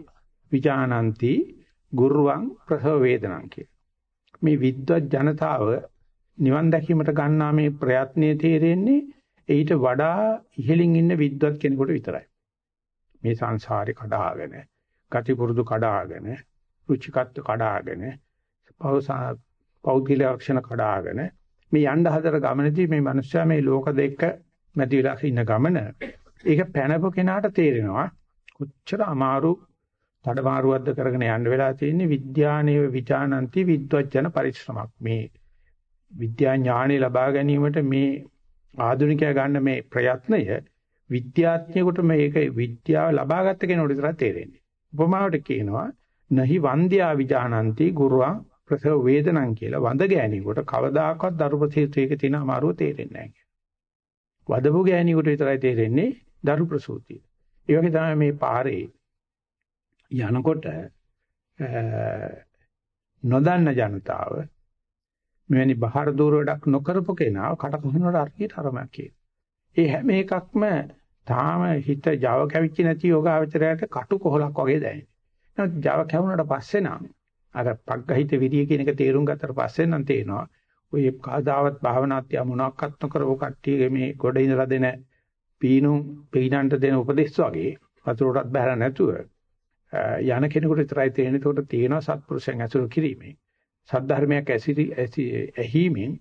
S1: විජානಂತಿ ගුරුවං ප්‍රසව වේදනං කිය. මේ විද්වත් ජනතාව නිවන් දැකීමට ගන්නා මේ ප්‍රයත්නයේ තේරෙන්නේ ඊට වඩා ඉහළින් ඉන්න විද්වත් කෙනෙකුට විතරයි. මේ සංසාරේ කඩාගෙන, ගති පුරුදු කඩාගෙන, රුචිකත්ව කඩාගෙන, පෞද්ගලික ලක්ෂණ කඩාගෙන මේ යන්න හදර ගමනේදී මේ මිනිස්සයා මේ ලෝක දෙක මැදි වෙලා ඉන්න ගමන ඒක පැනපු කෙනාට තේරෙනවා කොච්චර අමාරු තඩමාරුවක්ද කරගෙන යන්න වෙලා තියෙන්නේ විද්‍යානේව විචානಂತಿ විද්වජන පරිශ්‍රමක් මේ විද්‍යා ඥානෙ ලබා ගැනීමට මේ ආධුනිකයා ගන්න මේ ප්‍රයත්නය විද්‍යාඥයෙකුට මේක විද්‍යාව ලබාගත්ත කෙනෙකුට විතරයි තේරෙන්නේ. උපමාවට කියනවා නහි වන්ද්‍යා විජානಂತಿ ගුරුවං ප්‍රසව වේදනං කියලා වඳ ගෑණියෙකුට කවදාකවත් දරු ප්‍රසූතියක තියෙන අමාරුව තේරෙන්නේ නැහැ. වදපු ගෑණියෙකුට විතරයි තේරෙන්නේ දරු ප්‍රසූතිය. ඒ වගේ තමයි මේ පාරේ යනකොට නොදන්න ජනතාව මෙවැනි බහාර දూరు වැඩක් නොකරපු කෙනා කට කොහොනට අර්ථයට අරමක් කියන. ඒ හැම එකක්ම තාම හිත Java කැවිච්ච නැති යෝගාවචරයට කටු කොහලක් වගේ දැනෙනවා. නමුත් Java කැවුනට පස්සේ නම් අර පග්ගහිත විරිය කියන එක තේරුම් ගත්තට පස්සේ නම් තේනවා ඔය කාදාවත් භාවනාත්‍ය මොනක්වත් නොකරව කට්ටියගේ මේ ගොඩ ඉඳලා දෙන පීනුම් පීනන්ට දෙන උපදේශ වගේ වතුරටත් බහැලා නැතුව යන කෙනෙකුට විතරයි තේරෙන්නේ. ඒකට තියෙනවා සත්පුරුෂයන් ඇසුරු කිරීමෙන්. සද්ධර්මයක් ඇසිරි ඇහිීමෙන්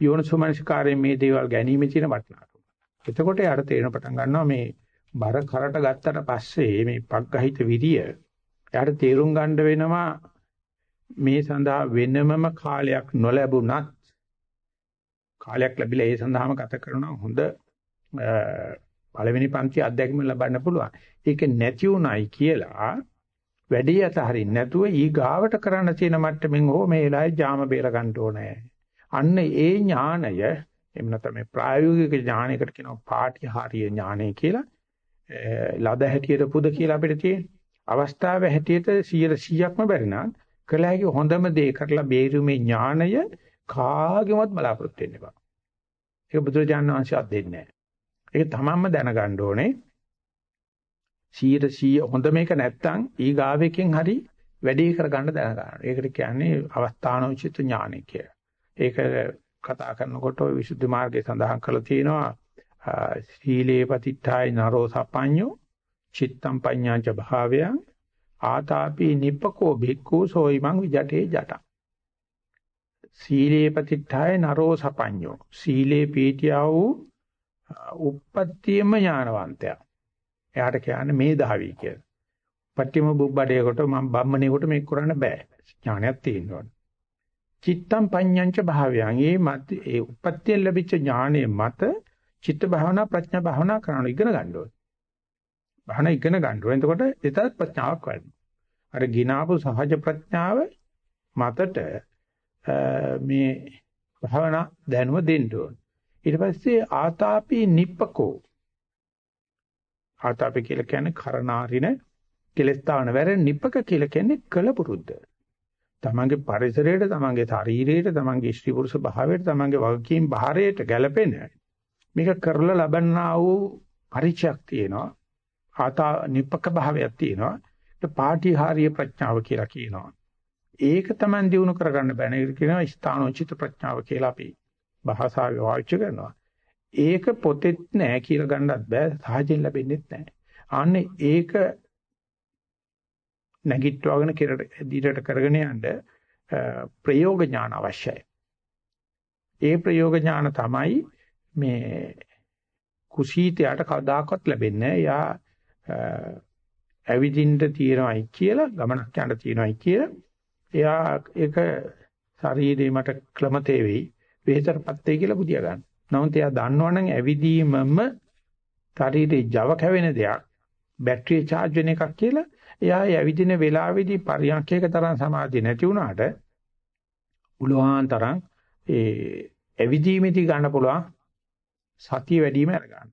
S1: යෝනිසෝමනසිකාරයෙන් මේ දේවල් ගැනීම තියෙන වටිනාකම. එතකොට යාට තේරෙන පටන් ගන්නවා මේ බර කරට ගත්තට පස්සේ මේ පග්ගහිත විරිය යාට තේරුම් ගන්න වෙනවා මේ සඳහා වෙනමම කාලයක් නොලැබුණත් කාලයක් ලැබිලා ඒ සඳහාම ගත කරනවා හොඳ පළවෙනි පන්ති අධ්‍යක්ෂකම ලබන්න පුළුවන්. ඒක නැති උනායි කියලා වැඩි අතහරින්න නැතුව ඊ ගාවට කරන්න තියෙන මට්ටමින් ඕ මේ වෙලාවේ ජාම බේර ගන්න ඕනේ. අන්න ඒ ඥාණය එහෙම නැත්නම් මේ ප්‍රායෝගික ඥානයකට කියනවා පාටිහාරීය ඥානය කියලා. ලද හැටියට පුද කියලා අපිට තියෙන. අවස්ථාව හැටියට 100%ක්ම බැරි නම් කළ හැකි හොඳම දේ කරලා බේරුමේ ඥානය කාගෙවත් බලාපොරොත්තු වෙන්න එපා. ඒක බුදුරජාණන් වහන්සේවත් දෙන්නේ නැහැ. ඒක තමන්ම දැනගන්න ඕනේ. 100 හොඳ මේක නැත්තම් ඊගාවෙකින් හරි වැඩි කරගන්න දැනගන්න. ඒකට කියන්නේ අවස්ථානෝචිත ඥානය කියලා. ඒක කතා කරනකොට ওই විසුද්ධි මාර්ගයේ සඳහන් කරලා තියෙනවා සීලේ පතිත්ථාය නරෝ සප්පඤ්ඤෝ චිත්තම් පඤ්ඤාච භාවයං ආතාපි නිප්පකෝ භික්ඛු සෝයිමං විජටේ ජට සීලේ පතිත්ථාය නරෝ සපඤ්ඤෝ සීලේ පීඨියා වූ උප්පත්තියම ඥානවන්තයා එයාට කියන්නේ මේ දහවි කියලා. පට්ටිම බුබ්බඩේකට මම බම්මණේකට මේක කරන්න බෑ. ඥානයක් තියෙනවා. චිත්තම් පඤ්ඤංච භාවයන් ඒ මත ඒ උපත්යෙන් ලැබිච්ච ඥානයේ මත චිත්ත භාවනා ප්‍රඥා භාවනා කරන ඉගෙන ගන්න ඕනේ. භාවනා ඉගෙන ගන්න ඕනේ. එතකොට ඒතත් ප්‍රඥාවක් වැඩි. අර ගිනාපු සහජ ප්‍රඥාව මතට මේ භාවනා දැනුව දෙන්න ඕනේ. ඊට පස්සේ ආතාපි නිප්පකෝ ආතාපි කියලා කියන්නේ කරනාරින කෙලස්තාවන වැර නිප්පක කියලා කියන්නේ කලපුරුද්ද. තමන්ගේ පරිසරයට, තමන්ගේ ශරීරයට, තමන්ගේ ස්ත්‍රී පුරුෂ භාවයට, තමන්ගේ වගකීම් භාරයට ගැළපෙන මේක කරලා ලබන්නා වූ පරිචයක් තියෙනවා. ආතා නිප්පක භාවයක් තියෙනවා. ඒක පාටිහාරීය ප්‍රඥාව කියලා කියනවා. ඒක තමයි දිනු කරගන්න බෑ නේද කියනවා ස්ථානෝචිත ප්‍රඥාව කියලා අපි භාෂාවේ වාචික කරනවා. ඒක පොතෙත් නෑ කියලා ගන්නත් බෑ සාහජයෙන් ලැබෙන්නේ නැහැ. අනේ ඒක නැගිට්ටවගෙන කෙරට දිහට කරගෙන යන්න ප්‍රයෝග ඥාන අවශ්‍යයි. ඒ ප්‍රයෝග ඥාන තමයි මේ කුසීතයට කවදාකවත් ලැබෙන්නේ නැහැ. යා ඇවිදින්න තියෙනවයි කියලා ගමනක් යන්න තියෙනවයි කියලා එයා ඒක ශරීරේ මට ක්ලමතේ වෙයි වෙහෙතරපත් වෙයි කියලා බුදියා ගන්න. නමුත් එයා දන්නවනම් ඇවිදීමම ශරීරේ Java කැවෙන දෙයක් බැටරිය charge වෙන එකක් කියලා එයා ඇවිදින වෙලාවේදී පරියන්කයක තරම් සමාධිය නැති වුණාට උලුහාන් තරම් ඒ ඇවිදීමේදී ගන්න පුළුවන් සතිය වැඩිම අරගන්න.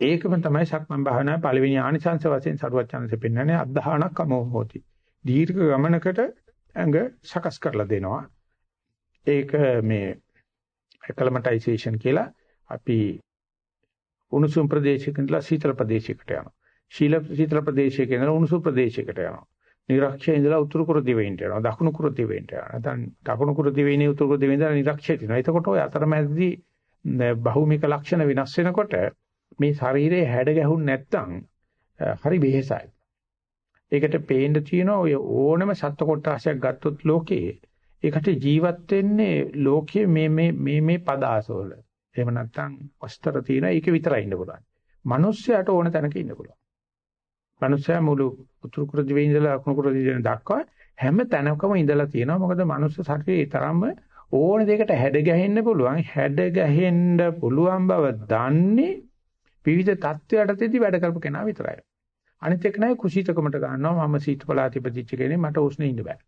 S1: ඒකම තමයි සක්මන් භාවනා පළවෙනි ආනිසංස වශයෙන් සරුවත් chance පෙන්වන්නේ අද්ධානක් අමෝහෝති. දීර්ඝ ගමනකට ඇඟ සකස් කරලා දෙනවා. ඒක මේ ඇක්ලමටයිසේෂන් කියලා අපි උණුසුම් ප්‍රදේශයක ඉඳලා සීතල ප්‍රදේශයකට යනවා. ශීල සීතල ප්‍රදේශයක ඉඳලා උණුසුම් ප්‍රදේශයකට යනවා. නිරක්ෂය ඉඳලා උතුරු කුරු දිවයින්ට යනවා. දකුණු කුරු දිවයින්ට යනවා. නැත්නම් දකුණු කුරු දිවයිනේ උතුරු කුරු දිවයිනේ ඉඳලා නිරක්ෂයට යනවා. එතකොට ඔය අතරමැදදී බහුමික ලක්ෂණ වෙනස් වෙනකොට මේ ශරීරයේ හැඩ ගැහුන් නැත්තම් හරි වෙහෙසයි. ඒකට පේන්න තියෙන ඔය ඕනම සත්ව කොටාසයක් ගත්තොත් ලෝකේ ඒකට ජීවත් වෙන්නේ ලෝකයේ මේ මේ මේ මේ පදාසවල. එහෙම නැත්නම් වස්තර තියෙන ඒක විතරයි ඉන්න පුළුවන්. මිනිස්සයාට ඕන තැනක ඉන්න පුළුවන්. මනුස්සයා මුළු උතුරු කුරු දිවේ ඉඳලා අකුණු කුරු දිවේ දක්වා හැම තැනකම ඉඳලා තියෙනවා. මොකද මනුස්ස ශරීරය තරම්ම ඕන දෙයකට හැඩ ගැහෙන්න පුළුවන්. හැඩ ගැහෙන්න පුළුවන් බව දන්නේ විවිධ තත්ත්වයටදී වැඩ කරපු කෙනා විතරයි. අනිත් එක නෑ කුසීතකමට ගන්නවා මම සීත පළාත ඉපදිච්ච කෙනෙක් මට උෂ්ණ ඉන්න බෑ.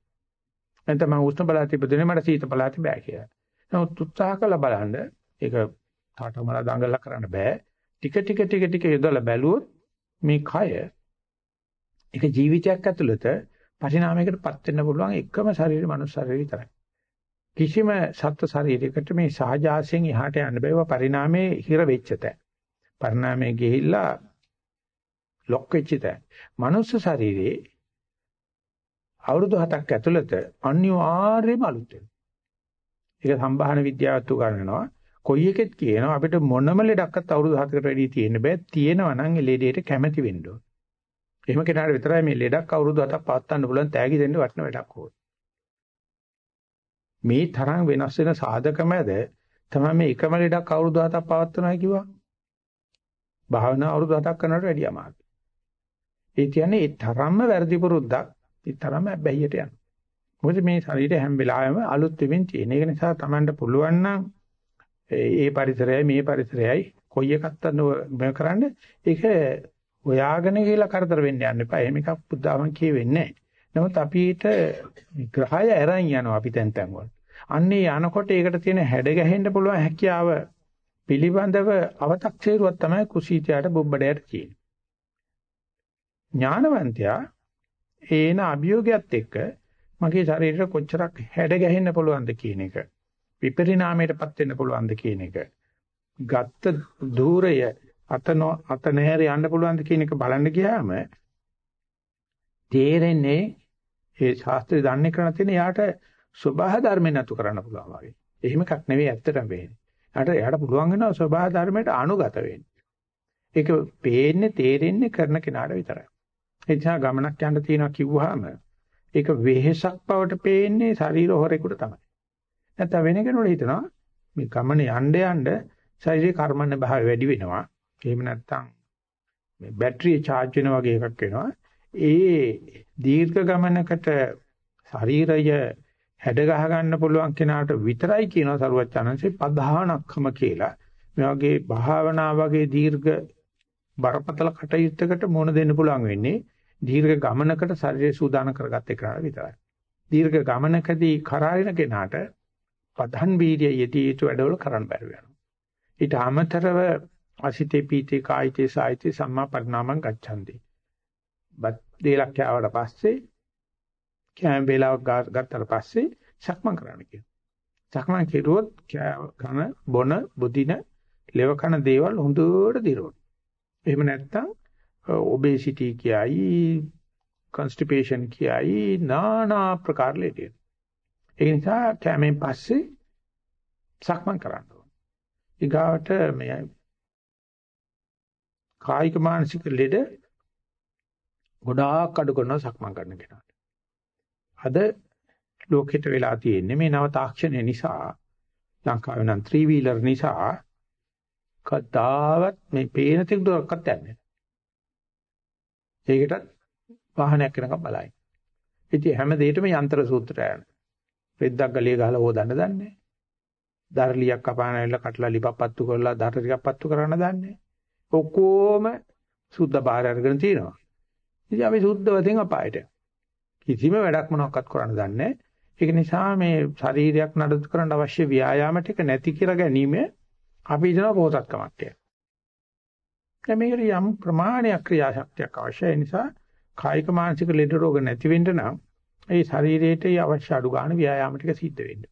S1: නැත්නම් මම උෂ්ණ පළාත ඉපදුනේ මට සීත පළාත බෑ කියලා. නමුත් උත්සාහ කළා බලන්න ඒක තාටමලා දඟලලා කරන්න බෑ. ටික ටික ටික ටික යොදලා බැලුවොත් මේ කය ඒක ජීවිතයක් ඇතුළත පරිණාමයකටපත් වෙන්න පුළුවන් එකම ශරීරය මනුස්ස ශරීරය විතරයි. කිසිම සත්ත්ව ශරීරයකට මේ සහජාසයෙන් එහාට යන්න බෑව පරිණාමයේ හිර වෙච්ච තැන. පරිණාමයේ ගිහිල්ලා ලොක් වෙච්ච තැන. මනුස්ස ශරීරයේ අවුරුදු 7ක් ඇතුළත අනිවාර්යයෙන්ම අලුත් වෙනවා. ඒක සම්භාහන විද්‍යාවත් උගන්වනවා. කොයි එකෙත් කියනවා අපිට මොනම ලෙඩක්වත් අවුරුදු 7කට වැඩි තියෙන්න බෑ. තියෙනවා නම් ඒ ලෙඩේට කැමැති වෙන්න ඕන. එහෙම කෙනාට විතරයි මේ ලෙඩක් අවුරුදු 7ක් පවත්වන්න පුළුවන් තෑගි දෙන්න වටන වැඩක් ඕන. මේ තරම් වෙනස් වෙන සාධක මැද තමයි මේ එකම ලෙඩක් අවුරුදු 7ක් පවත්වනවා කිව්වා. භාවනා අවුරුදු 7ක් කරනවට වැඩිය අමාරුයි. ඒ කියන්නේ ඒ තරම්ම වැරදි පුරුද්දක්, ඒ තරම්ම බැහැියට යනවා. මොකද මේ ශරීරය හැම වෙලාවෙම අලුත් වෙමින් තියෙන. ඒක නිසා Tamanට පුළුවන් නම් ඒ පරිසරයයි මේ පරිසරයයි කොයි එකක්ද මේ කරන්නේ ඒක හොයාගෙන කියලා කරදර වෙන්න යන්න එපා. එහෙම එකක් බුද්ධාවන් කියෙන්නේ නැහැ. නමුත් අපිට ග්‍රහය ඇරන් යනවා අපි තැන් තැන් වල. අන්නේ යනකොට ඒකට තියෙන හැඩ ගැහෙන්න පුළුවන් හැකියාව පිළිබඳව අව탁සේරුවක් තමයි කුසීතයාට බොබ්බඩයට තියෙන්නේ. ඥානවන්තයා ඒන අභියෝගයත් එක්ක මගේ ශරීරයට කොච්චරක් හැඩ ගැහෙන්න පුළුවන්ද කියන එක විපරිණාමයටපත් වෙන්න පුළුවන්ද කියන එක ගත්ත ධූරය අත අත නැහැර යන්න පුළුවන්ද කියන එක බලන්න ගියාම තේරෙන්නේ ඒ ශාස්ත්‍රය දන්නේ කරන තියෙන යාට සබහා ධර්ම නතු කරන්න පුළුවන් වගේ. එහෙම එකක් නෙවෙයි ඇත්තටම වෙන්නේ. යාට එයාට පුළුවන් වෙනවා සබහා ධර්මයට අනුගත වෙන්න. ඒක පේන්නේ තේරෙන්නේ කරන කෙනාට විතරයි. ඒ නිසා ගමනක් යන්න තියෙනවා කිව්වහම ඒක වෙහෙසක් බවට පේන්නේ ශරීර හොරේකට තමයි. නැත්නම් වෙන කෙනෙකුට හිතනවා මේ ගමන යන්න යන්න ශරීරේ කර්මන්න භාවය වැඩි වෙනවා. එහෙම නැත්නම් මේ බැටරිය charge වෙන වගේ එකක් වෙනවා. ඒ දීර්ඝ ගමනකට ශරීරය හැඩ ගහ ගන්න පුළුවන් කෙනාට විතරයි කියනවා සරුවචනන්සේ පධානක්කම කියලා. මේ වගේ භාවනා වගේ දීර්ඝ බරපතල කටයුත්තකට මුහුණ දෙන්න පුළුවන් වෙන්නේ දීර්ඝ ගමනකට ශරීරය සූදානම් කරගත්ත එකට විතරයි. දීර්ඝ ගමනකදී කරාරින කෙනාට පධන් වීර්ය යෙදී යුතු වැඩවල කරන්න බැරි වෙනවා. ඊට අමතරව අසිතේ පීතේ කායිතේ සායිතේ සම්මා පරිණාමං ගච්ඡanti. බත් දේලක් කෑවට පස්සේ කෑම වේලාවක් ගත්තට පස්සේ සක්මන් කරන්න කියනවා. සක්මන් කෙරුවොත් කන බොන බුදින ලෙව කන දේවල් හොඳට දිරවන. එහෙම නැත්නම් ඔබේසිටි කියයි constipation කියයි নানা ප්‍රකාර ලෙඩ. ඒ නිසා කැමෙන් පස්සේ සක්මන් කරන්න ඕන. ඊගාවට මේ කායික මානසික ලෙඩ ගොඩාක් අඩු කරනවා සක්මන් කරන කෙනාට. අද ලෝකෙට වෙලා තියෙන්නේ මේ නව තාක්ෂණය නිසා ලංකාවේ නම් ත්‍රී වීලර් නිසා කතාවත් මේ පේන තෙක් දුරක්වත් යන්නේ. ඒකටත් වාහනයක් වෙනකම් බලයි. ඉතින් හැම දෙයකම යන්ත්‍ර සූත්‍රය යන. රෙද්දක් ගලිය ගහලා හොදන්න දන්නේ. දරලියක් කපාන ඇවිල්ලා කටලා ලිපපත්තු කරලා දර ටිකක් පත්තු කරන්න දන්නේ. ඔක්කොම සුද්ධ බාහිර අරගෙන තියෙනවා. ඉතින් අපි සුද්ධ වශයෙන් අපායට කිසිම වැඩක් මොනවක්වත් කරන්න දන්නේ ඒක නිසා මේ ශරීරයක් නඩත්තු කරන්න අවශ්‍ය ව්‍යායාම ටික නැති කර ගැනීම අපි හිතන පොහොසත්කමක් කියලා. දැන් මේකට යම් ප්‍රමාණයක් ක්‍රියාශක්තියක් අවශ්‍යයි. ඒ නිසා කායික මානසික ලෙඩ රෝග නැති වෙන්න නම් ඒ ශරීරයට අවශ්‍ය අඩු ගන්න ව්‍යායාම ටික සිද්ධ වෙන්න.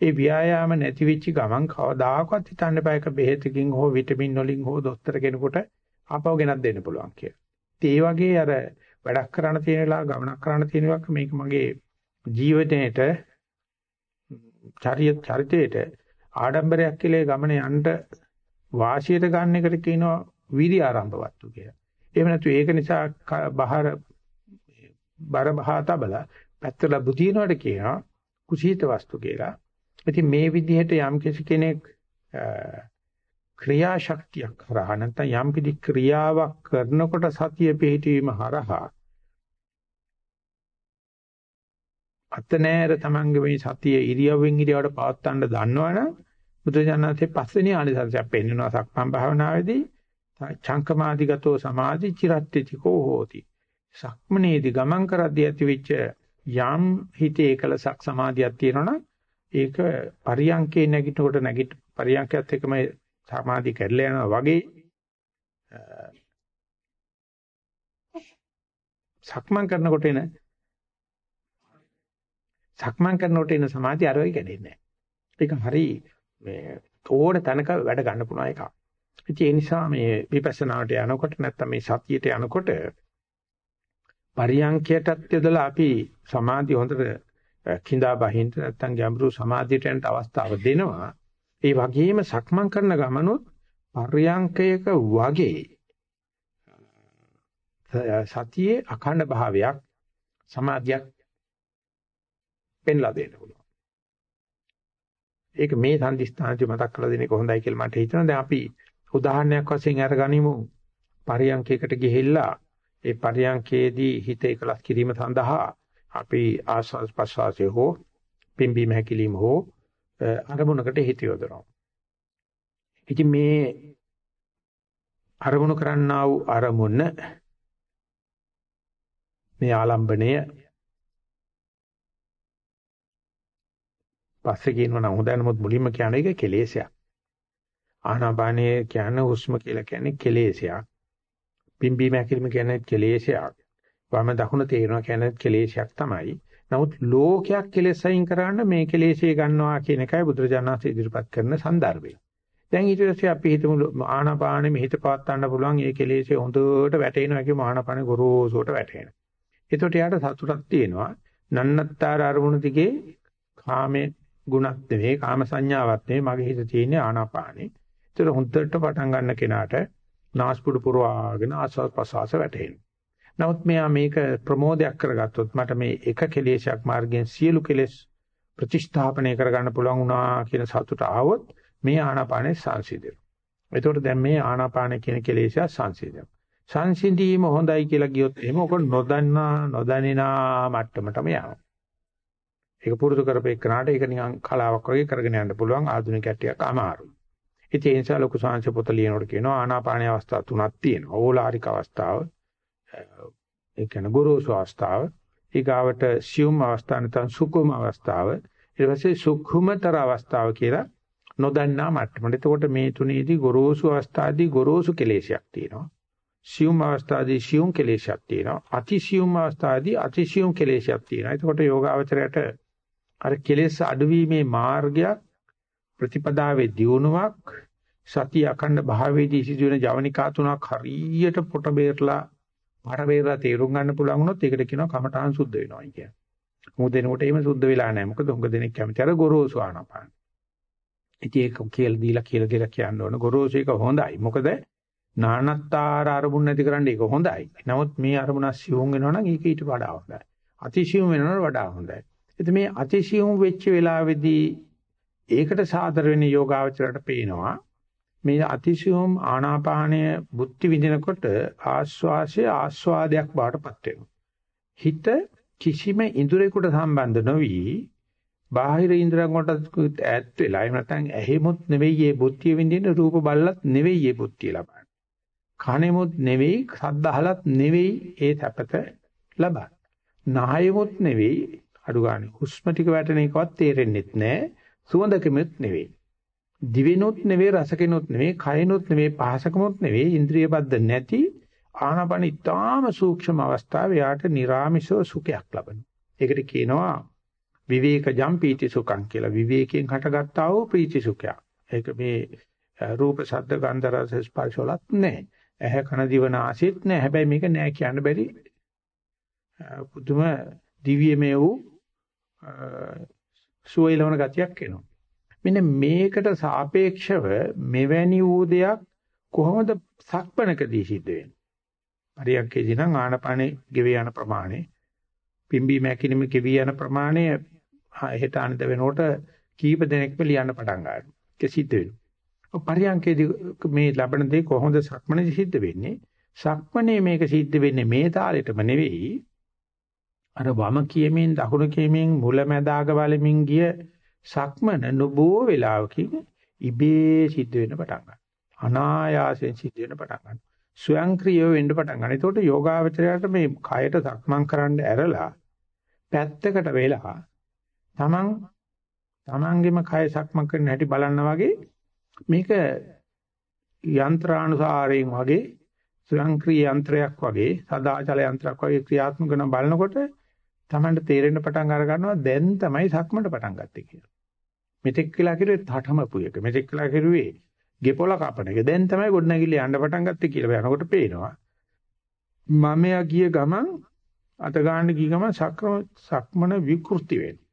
S1: ඒ ව්‍යායාම නැති වෙච්ච ගමන් කවදාකවත් හිතන්න බෑ එක බෙහෙතකින් හෝ විටමින් වලින් හෝ දොස්තර කෙනෙකුට ආපහු ගෙනත් දෙන්න පුළුවන් කියලා. ඒ වගේ අර වැඩක් කරන්න තියෙන වෙලාව ගමනක් කරන්න තියෙන වෙලාවක මේක මගේ ජීවිතේට චරිත චරිතේට ආඩම්බරයක් කියලා ගමන යන්න වාසියට ගන්න එකට කියනවා වීර්ය ආරම්භවත්තු කියලා. එහෙම නැතු ඒක නිසා බහර බර බහා තබල පැත්තල බුදිනවට කියනවා කුසීත වස්තු කියලා. ඉතින් මේ විදිහට යම් කෙනෙක් ක්‍රියාශක්තියක් හරහා නැත්නම් යම් කිසි ක්‍රියාවක් කරනකොට සතිය පිහිටීම හරහා අතනෑර තමන්ගේ මේ සතිය ඉරියව්වෙන් ඉරියවට පවත්වන්න දන්නවනම් බුදුජානකසේ පස්වෙනි ආනිසංසයක් පෙන්වනවා සක්මන් භාවනාවේදී. චංකමාදිගතෝ සමාධි චිරත්‍ත්‍තිකෝ හෝති. සක්මනේදී ගමන් කරද්දී ඇතිවෙච්ච යම් හිතේ එකලසක් සමාධියක් තියෙනවනම් ඒක පරියංකේ නැගිටිනකොට නැගිට පරියංකයත් එක්කම සමාධි කැඩලා යනවා වගේ සක්මන් කරනකොට එන සක්මන් කරනකොට එන සමාධිය අර වගේ කැඩෙන්නේ නැහැ. ඒක හරි මේ ඕන තැනක වැඩ ගන්න පුළුවන් එකක්. ඉතින් ඒ නිසා මේ විපස්සනාවට යනකොට නැත්නම් මේ සතියට යනකොට පරියංකයටත් යදලා අපි සමාධිය හොඳට කිඳා බහින්න නැත්නම් ගැඹුරු සමාධියට යන අවස්ථාව දෙනවා. ඒ වගේම සක්මන් කරන ගමනොත් පර්යංකයක වගේ සතියේ අඛණ්ඩ භාවයක් සමාධියක් පෙන්ලා දෙන්න පුළුවන්. ඒක මේ සම්දිස්ථානදී මතක් කරලා දෙන එක හොඳයි කියලා මට හිතෙනවා. දැන් අපි උදාහරණයක් වශයෙන් අරගනිමු. පරියංකයකට ගිහිල්ලා ඒ පරියංකයේදී හිත එකලස් කිරීම සඳහා අපි ආස්වාද ප්‍රසවාසය හෝ පිම්බීම හැකිලිම හෝ අරමුණකට හිත යොදනවා. ඉතින් මේ අරමුණු කරන්නා වූ අරමුණ මේ ආලම්බණය පස්සේ කියනවා නම් හොඳයි නමුත් මුලින්ම කියන එක කෙලෙසයක්. ආනාපානය කියන්නේ හුස්ම කියලා කියන්නේ කෙලෙසයක්. පිම්බීම හැකිලිම කියන්නේ කෙලෙසයක්. වම දකුණ තේරෙනවා කියන්නේ කෙලෙසයක් තමයි. නමුත් ලෝකයක් කෙලෙසයින් කරන්න මේ කෙලෙසේ ගන්නවා කියන එකයි බුදුරජාණන්සේ ඉදිරිපත් කරන સંદર્ભය. දැන් ඊට පස්සේ අපි හිතමු ආනාපානෙ මෙහිත පවත් ගන්න පුළුවන් ඒ කෙලෙසේ හොඳට වැටෙනවා කියමු ආනාපානෙ ගොරෝසුට වැටෙනවා. එතකොට යාට සතුටක් තියෙනවා. නන්නත්තර අරමුණ දිගේ කාමයේ ගුණත් නෙවෙයි කාම සංඥාවක් නෙවෙයි මගේ හිත තියෙන්නේ ආනාපානෙ. ඒතර හොඳට පටන් ගන්න කෙනාට නාස්පුඩු පුරවාගෙන ආස්වාද ප්‍රසවාස වැටෙනවා. නමුත් මෙයා මේක ප්‍රමෝදයක් කරගත්තොත් මට මේ එක කෙලෙසයක් මාර්ගයෙන් සියලු කෙලෙස් ප්‍රතිස්ථාපනය කරගන්න පුළුවන් වුණා කියන සතුට ආවොත් මේ ආනාපානෙ සංසිඳෙනවා. එතකොට දැන් මේ ආනාපාන කියන කෙලෙසය සංසිඳෙනවා. සංසිඳීම හොඳයි කියලා කියොත් එහෙම ඔක නොදන්නා නොදැනෙනා මට්ටමටම යනවා. ඒක පුරුදු කරපේකනාට ඒක නිකන් කලාවක් වගේ කරගෙන යන්න පුළුවන් ආධුනිකයට ටිකක් අමාරුයි. ඉතින් ඒ නිසා ලොකු සංශ පොත ලියනකොට කියනවා ආනාපානීය අවස්ථා තුනක් තියෙනවා. ඕලාරික අවස්ථාව, ඒ කියන්නේ ගුරුසු අවස්ථාව, ඊගාවට සියුම් අවස්ථාව නැත්නම් සුකුම අවස්ථාව, ඊට පස්සේ සුකුමතර අවස්ථාව කියලා නොදන්නා මට්ටමට. එතකොට මේ තුනේදී ගොරෝසු අවස්ථාවේදී ගොරෝසු කෙලෙසයක් තියෙනවා. සියුම් අවස්ථාවේදී සියුම් කෙලෙසයක් තියෙනවා. අතිසියුම් අවස්ථාවේදී අතිසියුම් කෙලෙසයක් තියෙනවා. එතකොට යෝගාවචරයට අර කෙලෙස් අඩුවීමේ මාර්ගයක් ප්‍රතිපදාවේ දියුණුවක් සතිය අඛණ්ඩ භාවයේදී සිදුවෙන ජවනිකා තුනක් හරියට පොට බේරලා මර බේරලා තේරුම් ගන්න පුළුවන් වුණොත් ඒකට කියනවා කමඨාන් සුද්ධ වෙනවා කියන්නේ. මොකද එනකොට එහෙම සුද්ධ වෙලා නැහැ. මොකද උඟ දෙනෙක් කැමති අර ගොරෝසු ආනපාන. ඉතින් ඒක කියලා දීලා කියලා දීලා කියන්න ඕන ගොරෝසු එක හොඳයි. මොකද නානත්තාර අරමුණ නැති කරන්න ඒක හොඳයි. නමුත් මේ අරමුණ සියුම් වෙනවා නම් ඒක ඊට වඩා හොඳයි. අතිසියුම් වෙනවට වඩා හොඳයි. ඉතින් මේ අතිසියුම් වෙච්ච වෙලාවේදී ඒකට සාදර වෙන යෝගාවචරයට පේනවා මේ අතිසියුම් ආනාපානය බුද්ධි විඳිනකොට ආස්වාසය ආස්වාදයක් බාටපත් වෙනවා. හිත කිසිම ඉඳුරේකට සම්බන්ධ නොවි බාහිර ඉන්ද්‍රයන් වලට ඈත් වෙලා එහෙම නැත්නම් ඇහෙමුත් නෙවෙයි මේ බුද්ධිය විඳින රූප බල්ලත් නෙවෙයි මේ බුද්ධිය ලබන්නේ. කනෙමුත් නෙවෙයි සද්ද අහලත් නෙවෙයි ඒ තපත ලබන්නේ. නහයමුත් නෙවෙයි අඩු ගන්න. හුස්ම ටික වැටෙන එකවත් තේරෙන්නෙත් නෑ. සුවඳකෙමුත් නෙවෙයි. දිවෙනොත් නෙවෙයි රසකෙනොත් නෙවෙයි කයනොත් නෙවෙයි පහසකමොත් නෙවෙයි ඉන්ද්‍රිය බද්ධ නැති ආනපන ඉතාම සූක්ෂම අවස්ථාවේ යාට නිර්ාමිෂව සුඛයක් ලබනවා. ඒකට කියනවා විවේකජම් පීති සුඛං කියලා. විවේකයෙන් හටගත්තා වූ ප්‍රීති සුඛයක්. ඒක මේ රූප ශබ්ද ගන්ධ රස ස්පර්ශ වලත් නැහැ. ඇහැ කන දිව නාසෙත් නැහැ. හැබැයි මේක නැහැ කියන්න බැරි. පුදුම දිව්‍යමය වූ සුවයලවන ගතියක් එනවා. මෙන්න මේකට සාපේක්ෂව මෙවැනි වූ දෙයක් කොහොමද සක්පනකදී සිද්ධ වෙන්නේ? පරියන්කේදී නම් ආනපානේ ගෙවී යන ප්‍රමාණය පිම්බි මැකිනිම ගෙවී යන ප්‍රමාණය හෙට අනිද වෙනකොට කීප දෙනෙක්ම ලියන්න පටන් ගන්නවා. ඒක සිද්ධ වෙනවා. පරියන්කේදී මේ ලබන දේ කොහොමද සක්මනේදී සිද්ධ වෙන්නේ? සක්මනේ මේක සිද්ධ වෙන්නේ මේ තාලෙටම නෙවෙයි අර වම කියමින් දකුණු කියමින් මුලැමැදාග බලමින් ගිය සක්මන නොබෝ වේලාවකින් ඉබේ සිද්ධ වෙන්න පටන් ගන්නවා. අනායාසයෙන් සිද්ධ වෙන්න පටන් ගන්නවා. ස්වයංක්‍රීයව වෙන්න පටන් ගන්නවා. ඒතකොට යෝගාවචරයට මේ කයට සක්මන් කරන්න ඇරලා පැත්තකට වෙලා තමන් තමන්ගේම කය සක්මන් කරන හැටි බලන්න වගේ මේක යන්ත්‍රානුසාරයෙන් වගේ ස්වයංක්‍රීය යන්ත්‍රයක් වගේ සදාචල යන්ත්‍රයක් වගේ ක්‍රියාත්මක කරන බලනකොට Tamanට තේරෙන්න පටන් අර ගන්නවා දැන් තමයි සක්මන්ට පටන් ගත්තේ කියලා. මෙතෙක් කියලා කිරුවේ තටමපු එක. මෙතෙක් කියලා කිරුවේ ගෙපොල කපන එක. දැන් තමයි ගොඩනැගිලි යන්න පටන් ගත්තේ කියලා යනකොට පේනවා. මම ගිය ගමන් අත ගන්න ගිය ගමන් සක්‍රම සක්මන විකෘති වෙනවා.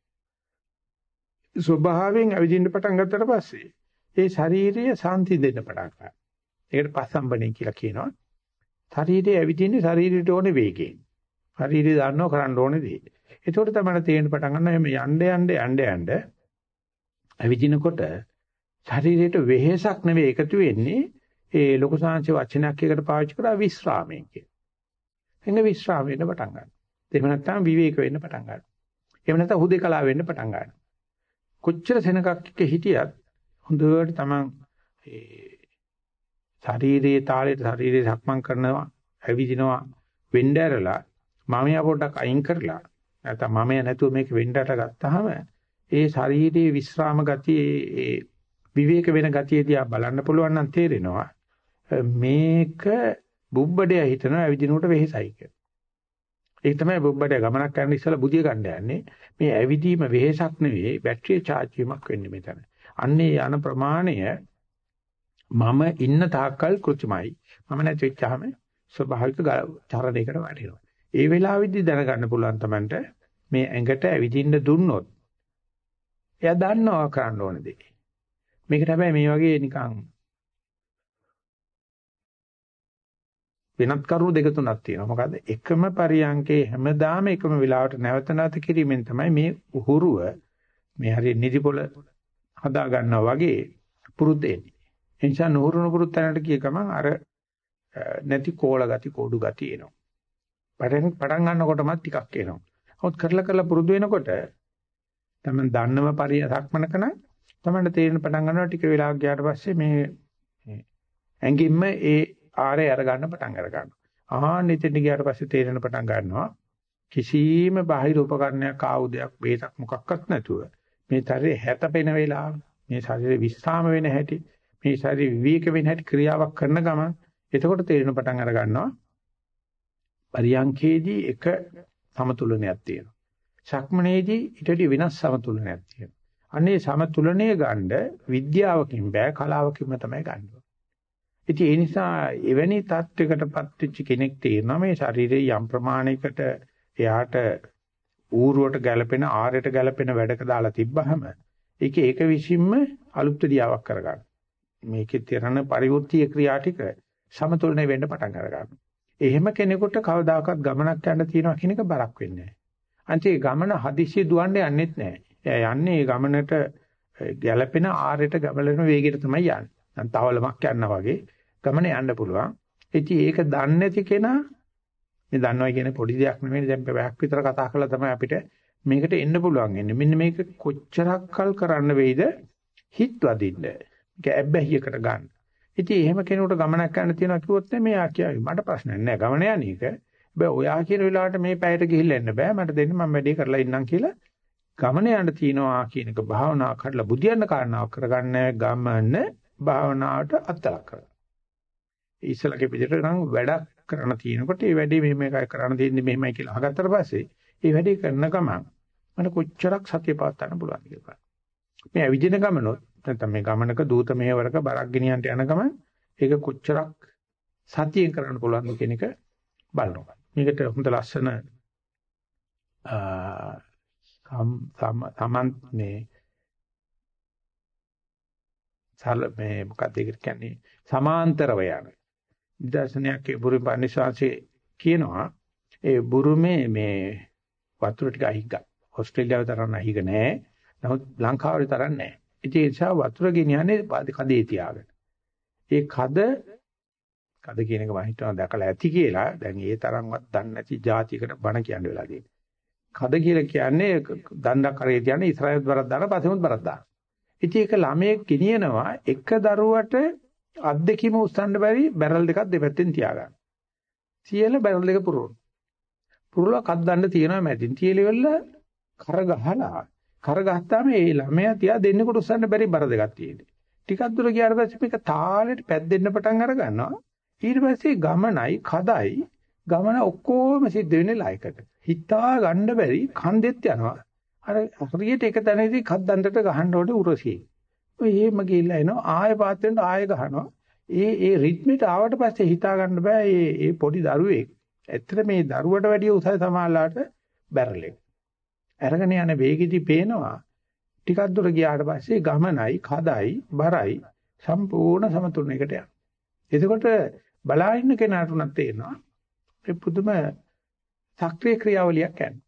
S1: ස්වභාවයෙන් අවිදින්න පටන් ගත්තට පස්සේ ඒ ශාරීරිය සාන්ති දෙන්න පටන් ගන්නවා. ඒකට පස්සම්බනේ කියලා කියනවා. ශරීරයේ ඇවිදින්නේ ශරීරයට ඕනේ වේගයෙන්. ශරීරය දන්නව කරන්න ඕනේ දේ. ඒකෝට තමයි තේරෙන්න පටන් ගන්නවා මේ යන්න යන්න යන්න යන්න ඇවිදිනකොට ශරීරයට වෙහෙසක් නෙවෙයි එකතු වෙන්නේ ඒ ලොකු සාංශ වචනයක් එකට පාවිච්චි කරා විස්රාමයෙන් කියන. එන්න විස්රාම වෙන්න පටන් ගන්නවා. එහෙම නැත්නම් විවේක වෙන්න පටන් ගන්නවා. එහෙම නැත්නම් හුදේකලා වෙන්න පටන් ගන්නවා. කොච්චර සෙනගක් එක්ක හිටියත් හොඳට තමන් ඒ ශරීරයේ තාලෙට ශරීරයේ සක්මන් කරනවා ඇවිදිනවා වෙන්න ඇරලා මමයා පොඩ්ඩක් අයින් කරලා නැත්නම් මමයා නැතුව මේක වෙන්නට ගත්තාම ඒ ශරීරයේ විස්්‍රාම ගතිය ඒ විවේක වෙන ගතිය දිහා බලන්න පුළුවන් නම් තේරෙනවා මේක බුබ්බඩය හිතනවා ඇවිදිනකොට වෙහෙසයි කියලා. ඒක තමයි බුබ්බඩය ගමනක් කරන්න ඉස්සලා බුදිය ගන්න යන්නේ. මේ ඇවිදීම වෙහෙසක් නෙවෙයි බැටරිය charge වීමක් වෙන්නේ මෙතන. අන්නේ යන ප්‍රමාණය මම ඉන්න තාක්කල් કૃත්‍රිමයි. මම නැති වෙච්චාම ස්වභාවික චරණයකට වැටෙනවා. ඒ වෙලාවෙදි දැනගන්න පුළුවන් Tamanට මේ ඇඟට ඇවිදින්න දුන්නොත් එයා දන්නවා කරන්න ඕන දේ. මේකට හැබැයි මේ වගේ නිකන් වෙනත් කරුණු දෙක තුනක් තියෙනවා. මොකද එකම පරියන්කේ හැමදාම එකම වෙලාවට නැවත නැවත කිරීමෙන් තමයි මේ උහුරුව මේ හරිය නිදිපොළ හදා ගන්නවා වගේ පුරුද්ද එන්නේ. ඒ නිසා නුහුරුණු පුරුත් තැනට ගිය ගමන් අර නැති කෝල ගති කෝඩු ගති එනවා. පටන් පටන් ගන්නකොටම ටිකක් එනවා. නමුත් කරලා කරලා පුරුදු වෙනකොට තමයි දන්නම පරිසක්මනකන තමයි තේරෙන පටන් ගන්නවා ටික වෙලාවක් ගියාට පස්සේ මේ ඇඟින්ම ඒ ආරේ අර ගන්න පටන් අර ගන්නවා. ආහන් ඉතින් ගියාට පස්සේ තේරෙන පටන් ගන්නවා කිසිම බාහිර උපකරණයක් ආයුධයක් බේතක් මොකක්වත් නැතුව මේ ශරීරය හැතපෙන වෙලාව මේ ශරීරය විස්්‍රාම වෙන හැටි මේ ශරීර විවේක වෙන හැටි ක්‍රියාවක් කරන ගමන් එතකොට තේරෙන පටන් අර ගන්නවා පරියංකේදී එක සමතුලනයක් තියෙනවා. ශක්මනේදී ඊට වඩා වෙනස් සමතුලනයක් තියෙනවා. අනේ සමතුලනය ගන්න විද්‍යාවකින් බෑ කලාවකින්ම තමයි ගන්න ඉතින් ඒ නිසා එවැනි තත්වයකටපත් වෙච්ච කෙනෙක් තේරෙනවා මේ ශරීරයේ යම් ප්‍රමාණයකට එයාට ඌරුවට ගැළපෙන ආරයට ගැළපෙන වැඩක දාලා තිබ්බහම ඒක ඒක විසින්ම අලුත් දියාවක් කරගන්න. මේකේ තරන පරිවෘත්තීය ක්‍රියා ටික සමතුලනය වෙන්න පටන් ගන්නවා. එහෙම කෙනෙකුට කවදාකවත් ගමනක් යන්න තියනවා කියන එක බරක් වෙන්නේ නැහැ. අන්තිේ ගමන හදිස්සිය දුවන්න යන්නෙත් නැහැ. එයා යන්නේ ඒ ගමනට ගැළපෙන ආරයට ගැඹලෙන වේගයට තමයි යන්නේ. දැන් තවලමක් යනවා වගේ ගමන යන්න පුළුවන්. ඉතින් ඒක දන්නේ නැති කෙනා මේ දන්නවා කියන්නේ පොඩි දෙයක් නෙමෙයි දැන් පැයක් විතර කතා කරලා තමයි අපිට මේකට එන්න පුළුවන් ඉන්නේ. මෙන්න මේක කොච්චරක්කල් කරන්න වෙයිද හිත වදින්න. මේක ඇබ්බැහියකට ගන්න. ඉතින් එහෙම කෙනෙකුට ගමනක් යන්න තියෙනවා කිව්වොත් මේ ආ කියයි මට ප්‍රශ්නයක් නෑ ගමන යන එක. හැබැයි ඔයා කියන වෙලාවට මේ පැයට ගිහිල්ලා එන්න බෑ මට දෙන්න මම වැඩේ කරලා ඉන්නම් කියලා ගමන යන්න තියනවා කියන එක භාවනා කරලා බුදියන්න කාරණාවක් කරගන්න ගමන භාවනාවට අත්ලක් කරගන්න. ඉස්සලගේ පිටට නම් වැඩක් කරන්න තියෙනකොට ඒ වැඩේ මෙහෙම එකයි කරන්න තියෙන්නේ මෙහෙමයි කියලා අහගත්තට පස්සේ ඒ වැඩේ කරන ගමන් මට කොච්චරක් සතිය පවත්වන්න පුළුවන්ද කියලා. මේ ඇවිදින ගමනොත් නැත්නම් මේ ගමනක දූත මෙහෙවරක බරක් ගෙනියන්න යන ගමන් ඒක කොච්චරක් සතියෙන් කරන්න පුළුවන්ද කියන එක බලනවා. මේකට හොඳ ලස්සන සමන් මේ සල මේ මොකක්ද ඒකට කියන්නේ? සමාන්තරව යන. නිදර්ශනයක් ඒ බුරුම පන්සිවාංශේ කියනවා ඒ බුරුමේ මේ වතුර ටික අහිග්ග ඕස්ට්‍රේලියාවේ තරම් අහිග නෑ. නමුත් ලංකාවේ තරම් නෑ. ඉතින් ඒ නිසා වතුර ගෙනියන්නේ කදේ තියාගෙන ඒ කද කද කියන එක මම හිතනවා දැකලා ඇති කියලා දැන් ඒ තරම්වත් දන්නේ නැති જાතියකට බණ කියන්න වෙලා තියෙනවා කද කියලා කියන්නේ දණ්ඩක් කරේ තියන්නේ ඉස්රායෙල් බරක් දාන පස්සෙමුත් බරක් දාන. ඉතින් ඒක ළමයේ ගෙනියනවා එක දරුවට අත් දෙකීම උස්සන්න බැරි බැරල් දෙකක් දෙපැත්තෙන් තියාගන්න. සියල බැරල් දෙක පුරවන. පුරලා කත් දණ්ඩ තියනවා මැදින්. තියලෙවල කර ගහලා කර ගහත්තාම ඒ ළමයා තියා දෙන්නෙකුට උස්සන්න බැරි බර දෙකක් තියෙන්නේ. ටිකක් දුර ගියාට පස්සේ මේක තාලෙට පැද්දෙන්න පටන් අර ගන්නවා. ඊට පස්සේ ගමනයි කදයි ගමන ඔක්කොම සිද්ධ වෙන්නේ ලයිකට. හිතා ගන්න බැරි කන්දෙත් යනවා. අර හරියට එක තැනදී කද්දන්ටට ගහන්න ඕනේ උරසියේ. ඔය එහෙම ගිහිල්ලා එනවා ආයෙ පාත් වෙනට ආයෙ ගහනවා. ඒ ඒ රිද්මෙට ආවට පස්සේ හිතා ගන්න බෑ මේ මේ පොඩි දරුවෙක්. ඇත්තට මේ දරුවට වැඩිය උසයි සමාල්ලාට බැරලෙක්. අරගෙන යන වේගෙදි පේනවා ටිකක් දුර ගියාට පස්සේ ගමනයි කදයි බරයි සම්පූර්ණ සමතුලනයකට යනවා. එතකොට බලා ඉන්න කෙනාට උනත් තේරෙනවා ඒ පුදුම සක්‍රීය ක්‍රියාවලියක් යනවා.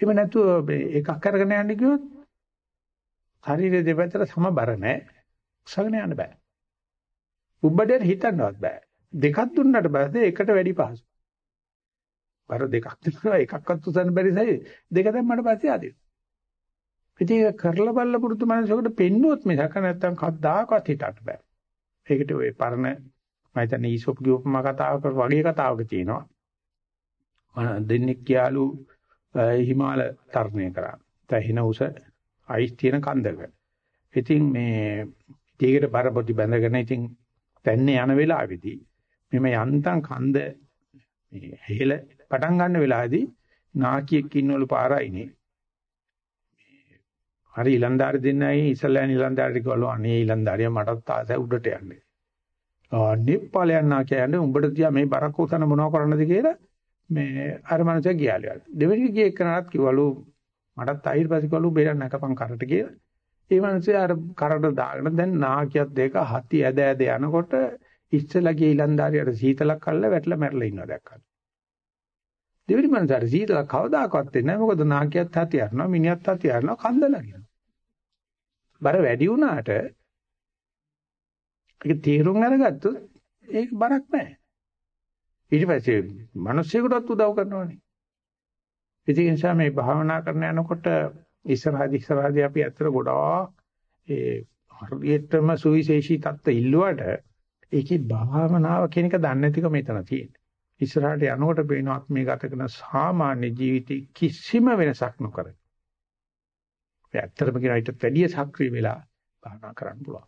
S1: එහෙම නැතුව එකක් අරගෙන යන්න ගියොත් ශරීරයේ දෙපැත්තට සමබර නැහැ. උසගෙන යන්න බෑ. උබ්බඩේට හිතන්නවත් බෑ. දෙකක් දුන්නට පස්සේ එකට වැඩි පහසු. බර දෙකක් තිබුණා එකක්වත් උසන්න බැරි සයි දෙක දැම්මට පස්සේ ආදිනවා. ඉතින් ඒක කරලා බලලා පුරුදු මනසකට පෙන්නුවොත් මිසක නැත්තම් කද්දාකවත් හිතන්න බෑ. ඒකට ඔය පරණ මම හිතන්නේ ඊසොප් ගියපමා කතාවක වගේ කතාවක තියෙනවා. මම දෙන්නෙක් කියාලු හිමාල තරණය කරා. තැහින උස අයිස් තියෙන කන්දක. ඉතින් මේ ඒකට බරපොටි බැඳගෙන ඉතින් තැන්නේ යන වෙලාවේදී මෙම යන්තම් කන්ද මේ හේල පටන් ගන්න වෙලාවේදී නාකියෙක් ඉන්නවලු පාරයිනේ. හරි ඊලන්දාරි දෙන්නයි ඉස්සල්ලා ඊලන්දාරිට කිව්වලු අනේ ඊලන්දාරියා මටත් ආසයි උඩට යන්නේ. අනේ ඵලයන් නා කියන්නේ උඹට තියා මේ බරක් උසන මොනව කරන්නද කියලා මේ අර මනුස්සයා ගියාලු. දෙවෙනි ගියේ එක්කනත් කිව්වලු මටත් අයිර් පස්සේ කිව්වලු බේරන්න නැකපන් කරට කියලා. ඒ මනුස්සයා අර කරට දාගෙන දැන් නාකියත් දෙක හති ඇද ඇද යනකොට ඉස්සලා ගිය ඊලන්දාරියට සීතලක් අල්ල වැටලා මැරලා ඉන්නවා දැක්කා. දෙවෙනි මනුස්සයාට සීතලක් කවදාකවත් එන්නේ නැහැ. මොකද නාකියත් හති යනවා මිනිහත් හති යනවා කන්ද නගිනවා. බර වැඩි වුණාට ඒක තීරුම් අරගත්තොත් ඒක බරක් නැහැ. ඊට පස්සේ මිනිස්සුන්ටත් උදව් කරනවානේ. ඒ නිසා මේ භාවනා කරන යනකොට ඉස්සරහදී ඉස්සරහදී අපි ඇත්තට ගොඩාක් ඒ හරියටම සුවිශේෂී தත්ත්ව ඉල්ලුවට ඒකේ භාවනාව කියන එක දන්නේ නැතිකම මෙතන තියෙන්නේ. ඉස්සරහට යනකොට පේනවා මේ ගත කරන සාමාන්‍ය ජීවිතේ කිසිම වෙනසක් නොකර. ඒ ඇත්තටම කියන ඊට වැඩිය සක්‍රිය වෙලා භාවනා කරන්න පුළුවන්.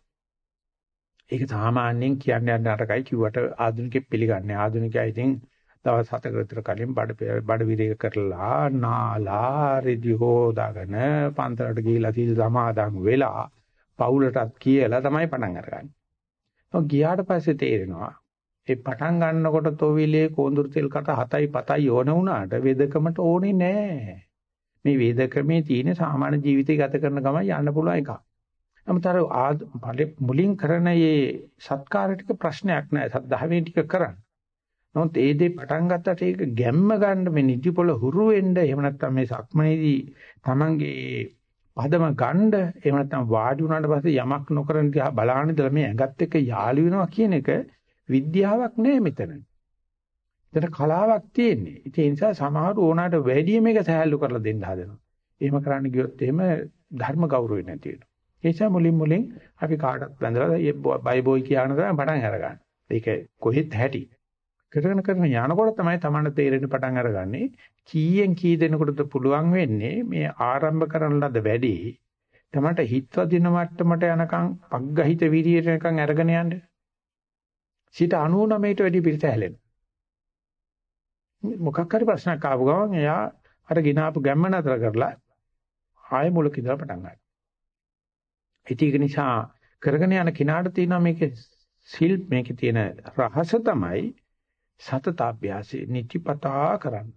S1: ඒක සාමාන්‍යයෙන් කියන්නේ නරකයි කිව්වට ආධුනිකෙක් පිළිගන්නේ. ආධුනිකයා ඉතින් දවස් 7ක විතර කලින් බඩ බඩ විරේක කරලා නාලා රෙදි හොදාගෙන පන්තරට ගිහිලා තිල් සමාදන් වෙලා පවුලටත් කියලා තමයි පටන් අරගන්නේ. ඔය ගියාට පස්සේ තේරෙනවා ඒ පටන් ගන්නකොට තොවිලේ කෝඳුරු තෙල් කට 7යි 7යි ඕන වුණාට වේදකමට ඕනේ නෑ. මේ වේදකමේ තියෙන සාමාන්‍ය ජීවිතය ගත කරන ගමන් යන්න පුළුවන් එකක්. නමුත් අර මුලින් කරන මේ සත්කාර ටික ප්‍රශ්නයක් නෑ. සද්ධාවේ ටික කරන්න. නමුත් ඒ දේ පටන් ගත්තට ඒක ගැම්ම ගන්න මේ නිදිපොළ හුරු වෙන්න එහෙම නැත්නම් මේ සක්මනේදී Tamange පදම ගන්න එහෙම නැත්නම් වාඩි වුණාට පස්සේ යමක් නොකරන දිහා බලාගෙන ඉඳලා මේ ඇඟත් එක්ක යාළු වෙනවා කියන එක විද්‍යාවක් නෑ මෙතන. එතන කලාවක් තියෙන්නේ. ඒ නිසා සමහර ඕනාට වැඩි මේක සහැල්ලු කරලා දෙන්න හදනවා. එහෙම කරන්න ගියොත් එහෙම ධර්ම ගෞරවය නැති වෙනවා. ඒ නිසා මුලින් මුලින් අපි කාටත් වැඳලා බයි බොයි කියන දා පටන් අරගන්න. ඒක කොහෙත් හැටි. කරගෙන කරගෙන යනකොට තමයි Tamanට තේරෙන්න පටන් අරගන්නේ කීයෙන් කී දෙනෙකුටද පුළුවන් වෙන්නේ මේ ආරම්භ කරන ලද වැඩේ තමන්ට හිතවදින මට්ටමට යනකම් පග්ගහිත විරියට යනකම් අරගෙන යන්න. සිත 99ට වැඩි පිරිස හැලෙනවා. මොකක් හරි ප්‍රශ්නයක් ආපු ගමන් එයා අර ගినాපු ගැම්ම නතර කරලා ආයෙ මුලක ඉඳලා පටන් ගන්නවා. ඒක නිසා කරගෙන යන කිනාට තියෙනවා මේකේ සිල් මේකේ තියෙන රහස තමයි සතතාභ්‍යාසය නිතිපතා කරන්න.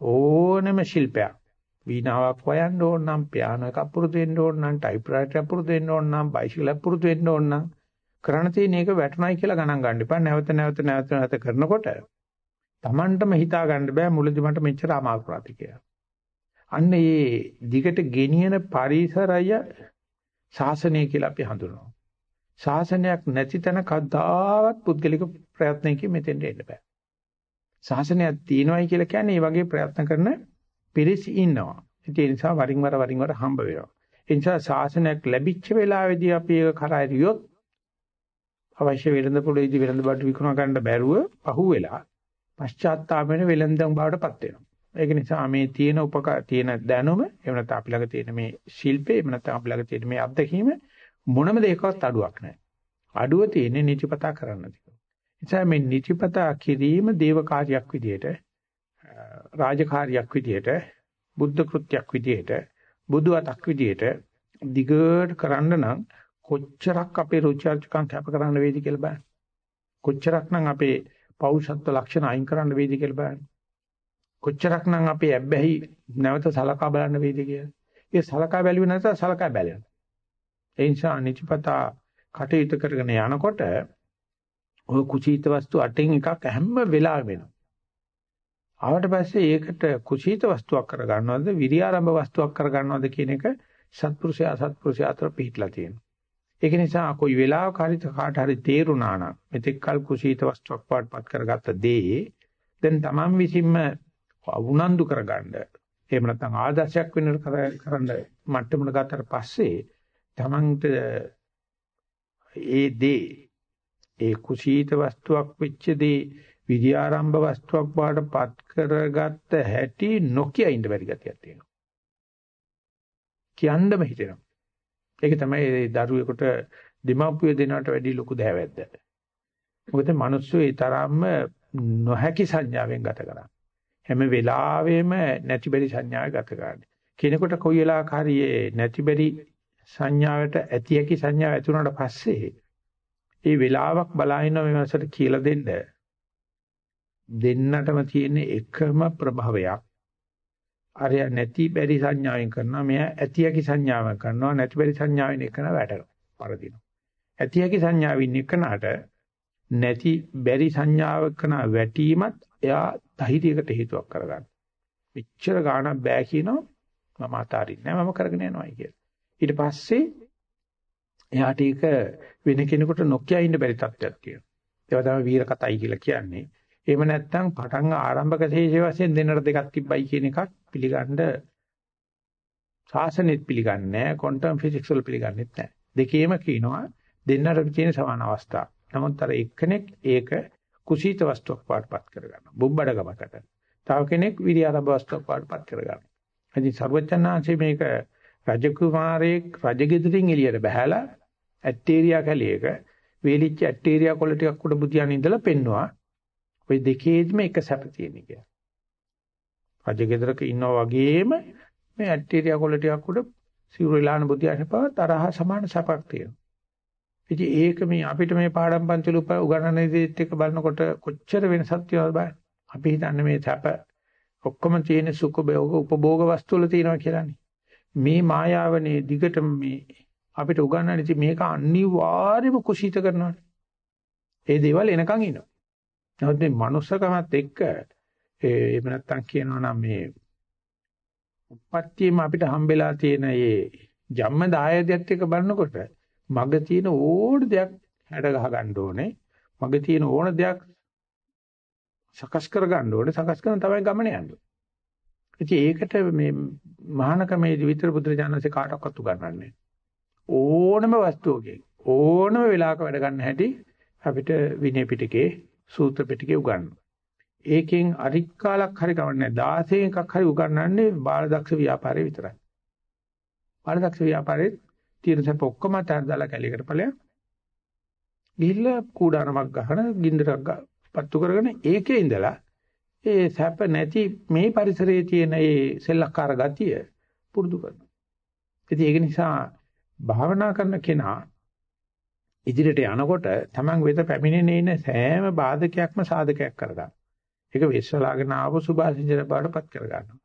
S1: ඕනෙම ශිල්පයක් වීණාවක් වයන්න ඕන නම් පියානෝ එකක් පුරුදු වෙන්න ඕන නම් ටයිප්‍රයිටර් එකක් පුරුදු වෙන්න ඕන නම් බයිසිකල් එකක් පුරුදු වෙන්න ඕන නම් කරණ තියෙන එක වැටුණයි කියලා ගණන් ගන්න එපා නැවත නැවත නැවත නැවත කරනකොට Tamanටම හිතා ගන්න බෑ මුලදි මට මෙච්චර අමාරු ප්‍රාති කියලා. අන්න ඒ දිගට ගෙනියන පරිසරය ශාසනය කියලා අපි හඳුනනවා. ශාසනයක් නැති තැන කවදාවත් පුද්ගලික ප්‍රයත්නයකින් මෙතෙන්ට එන්න බෑ. ශාසනයක් තියෙනවයි කියලා කියන්නේ මේ වගේ ප්‍රයත්න කරන පිරිස් ඉන්නවා. ඒ නිසා වරින් වර වරින් වර හම්බ වෙනවා. ඒ නිසා ශාසනයක් ලැබිච්ච වෙලාවේදී අපි ඒක කරා ඉරියොත් අවශ්‍ය වෙළඳ පොළේදී වෙළඳ බඩු විකුණා ගන්න බැරුව පහුවෙලා පශ්චාත්තාප වෙන වෙළඳන් බවට පත් වෙනවා. ඒක නිසා මේ තියෙන උපකා තියෙන දැනුම එහෙම නැත්නම් අපි ළඟ තියෙන මේ ශිල්පේ එහෙම නැත්නම් අපි ළඟ තියෙන මේ අත්දැකීම මොනම දෙයකවත් අඩුවක් නැහැ. අඩුව තියෙන්නේ නිතිපතා කරන්න තියෙනවා. නිසා මේ නිතිපතා කිරීම දේව කාර්යයක් විදියට රාජකාරියක් විදියට බුද්ධ කෘත්‍යයක් විදියට බුදු අතක් විදියට දිගට කරන්න නම් කොච්චරක් අපේ රුචර්ජකම් කැප කරන්න වේවි කියලා බලන්න. කොච්චරක් නම් අපේ පෞරුෂත්ව ලක්ෂණ අයින් කරන්න වේවි කියලා බලන්න. කොච්චරක්නම් අපේ ඇබ්බැහි නැවත සලකා බලන්න වේද කියලා. ඒ සලකා බැලුවේ නැත්නම් සලකා බැලෙනවා. ඒ නිසා නිතිපතා කටයුතු කරගෙන යනකොට ඔය කුසීත වස්තු අටින් එකක් හැම වෙලාවෙම වෙනවා. ආවට පස්සේ ඒකට කුසීත වස්තුවක් කරගන්නවද විරියාරම්භ වස්තුවක් කරගන්නවද කියන එක සත්පුරුෂයා අසත්පුරුෂයා අතර පිටලා තියෙනවා. ඒක නිසා කොයි වෙලාවක හරි කාට හරි තේරුණා නම් මෙතෙක් කල් කුසීත වස්තුවක් පාටපත් කරගත්ත දේ දැන් Taman විසින්ම උනන්දු කරගන්න එහෙම නැත්නම් ආදර්ශයක් වෙන්න කරන්න මට්ටමකට ගත්තට පස්සේ තමන්ට ඒ දේ ඒ කුසීත වස්තුවක් වෙච්ච දේ විද්‍යාරම්භ වස්තුවක් බවට පත් කරගත්ත හැටි නොකිය ඉන්න බැරි ගතියක් තියෙනවා. කියන්නම හිතෙනවා. ඒක තමයි දරුවෙකුට දෙමාපිය දෙනාට වැඩි ලොකු දෑවැද්ද. මොකද මිනිස්සු ඒ තරම්ම නොහැකි සංඥාවෙන් ගත කරන්නේ. හැම වෙලාවෙම නැති බැරි සංඥාවක් ගත කරන්නේ. කෙනෙකුට කොයි වෙලාවක හරි නැති බැරි සංඥාවට ඇති හැකි සංඥාව ඇති වුණාට පස්සේ ඒ වෙලාවක් බලාගෙන මේ මාසට කියලා දෙන්න දෙන්නටම තියෙන එකම ප්‍රභවයක් අරය නැති බැරි සංඥාවෙන් කරනවා මෙයා ඇති හැකි සංඥාවෙන් කරනවා නැති බැරි සංඥාවෙන් එකන වැටෙනවා පරදිනවා ඇති හැකි සංඥාවින් එකනට නැති බැරි සංඥාවක කරන වැටීමත් එයා ධෛර්යයකට හේතුවක් කරගන්න. මෙච්චර ගාණක් බෑ කියනවා මම අතාරින්නේ නැහැ මම කරගෙන යනවායි කියලා. ඊට පස්සේ එයාට ඒක වෙන කෙනෙකුට නොකිය ඉන්න බැරි තත්ත්වයක් තියෙනවා. ඒවා තමයි වීර කතයි කියලා කියන්නේ. එහෙම නැත්නම් පටන් ආරම්භක ශේෂය වශයෙන් දෙන්නට දෙකක් තිබ්බයි කියන එකක් පිළිගන්න ශාසනෙත් පිළිගන්නේ නැහැ, ක්වොන්ටම් ෆිසික්ස් වල පිළිගන්නෙත් නැහැ. දෙකේම කියනවා දෙන්නට තියෙන සමාන අවස්ථා. නමුත් අර එක්කෙනෙක් ඒක කුසීත වස්තුවක් පාටපත් කරගන්නවා. බුබ්බඩකමකට. තව කෙනෙක් විරි ආරම්භ වස්තුවක් පාටපත් කරගන්නවා. ඉතින් සර්වඥාන්සේ මේක රජකුමාරයෙක් රජගෙදරින් එළියට බහැලා ඇටේරියා කැලියක වේලිච්ච ඇටේරියා කොළ ටිකක් උඩ බුදියාන ඉඳලා පෙන්නවා. ওই දෙකේදිම එක සැප තියෙන කියලා. රජගෙදරක ඉන්නා වගේම මේ ඇටේරියා කොළ ටිකක් උඩ සිවුරු ඉලාන බුදියාන පව තරහ සමාන සැපක් තියෙනවා. ඉතින් ඒක මේ අපිට මේ පාඩම් පන්තිල උගන්වන දේත් එක්ක බලනකොට කොච්චර වෙනසක් තියෙනවද බලන්න. අපි හිතන්නේ මේ සැප ඔක්කොම තියෙන සුඛ භෝග උපභෝග වස්තු වල තියෙනවා කියලානේ. මේ මායාවනේ දිගටම මේ අපිට උගන්වන්නේ ඉතින් මේක අනිවාර්යම කුසීත කරනවානේ. ඒ දේවල් එනකන් ඉනවා. නමුත් මේ manussකමත් එක්ක එහෙම නැත්තම් කියනවා නම් මේ උප්පත්තියම අපිට හම්බෙලා තියෙන මේ ජම්ම දායදයත් එක්ක බලනකොට මග තියෙන ඕන දෙයක් හැඩ ගහ ගන්න ඕනේ. මග තියෙන ඕන දෙයක් සකස් කර ගන්න ඕනේ. සකස් කරන තමයි ගමන යන්නේ. ඉතින් ඒකට මේ මහානකමේ විතර බුදුරජාණන්සේ කාටවත් උගන්වන්නේ ඕනම වස්තුවකින් ඕනම වෙලාවක වැඩ ගන්න හැටි අපිට විනය පිටකේ සූත්‍ර පිටකේ උගන්වනවා. ඒකෙන් අරික්කාලක් හරි කවන්නේ 16 එකක් හරි උගන්වන්නේ බාලදක්ෂ ව්‍යාපාරේ විතරයි. බාලදක්ෂ ව්‍යාපාරේ තීරසප ඔක්කොම තැරදාලා කැලේකට ඵලයක්. ගිහිල්ලා කූඩාරමක් ගහන ගින්දරක් පත්තු කරගෙන ඒකේ ඉඳලා ඒ සැප නැති මේ පරිසරයේ තියෙන ඒ සෙල්ලක්කාර ගතිය පුරුදු කරනවා. ඉතින් ඒක නිසා භාවනා කරන කෙනා ඉදිරියට යනකොට Taman වෙත පැමිණෙන සෑම බාධකයක්ම සාධකයක් කරගන්න. ඒක විශ්වලාගෙන ආව සුභාසින්ජන බාටපත් කරගන්නවා.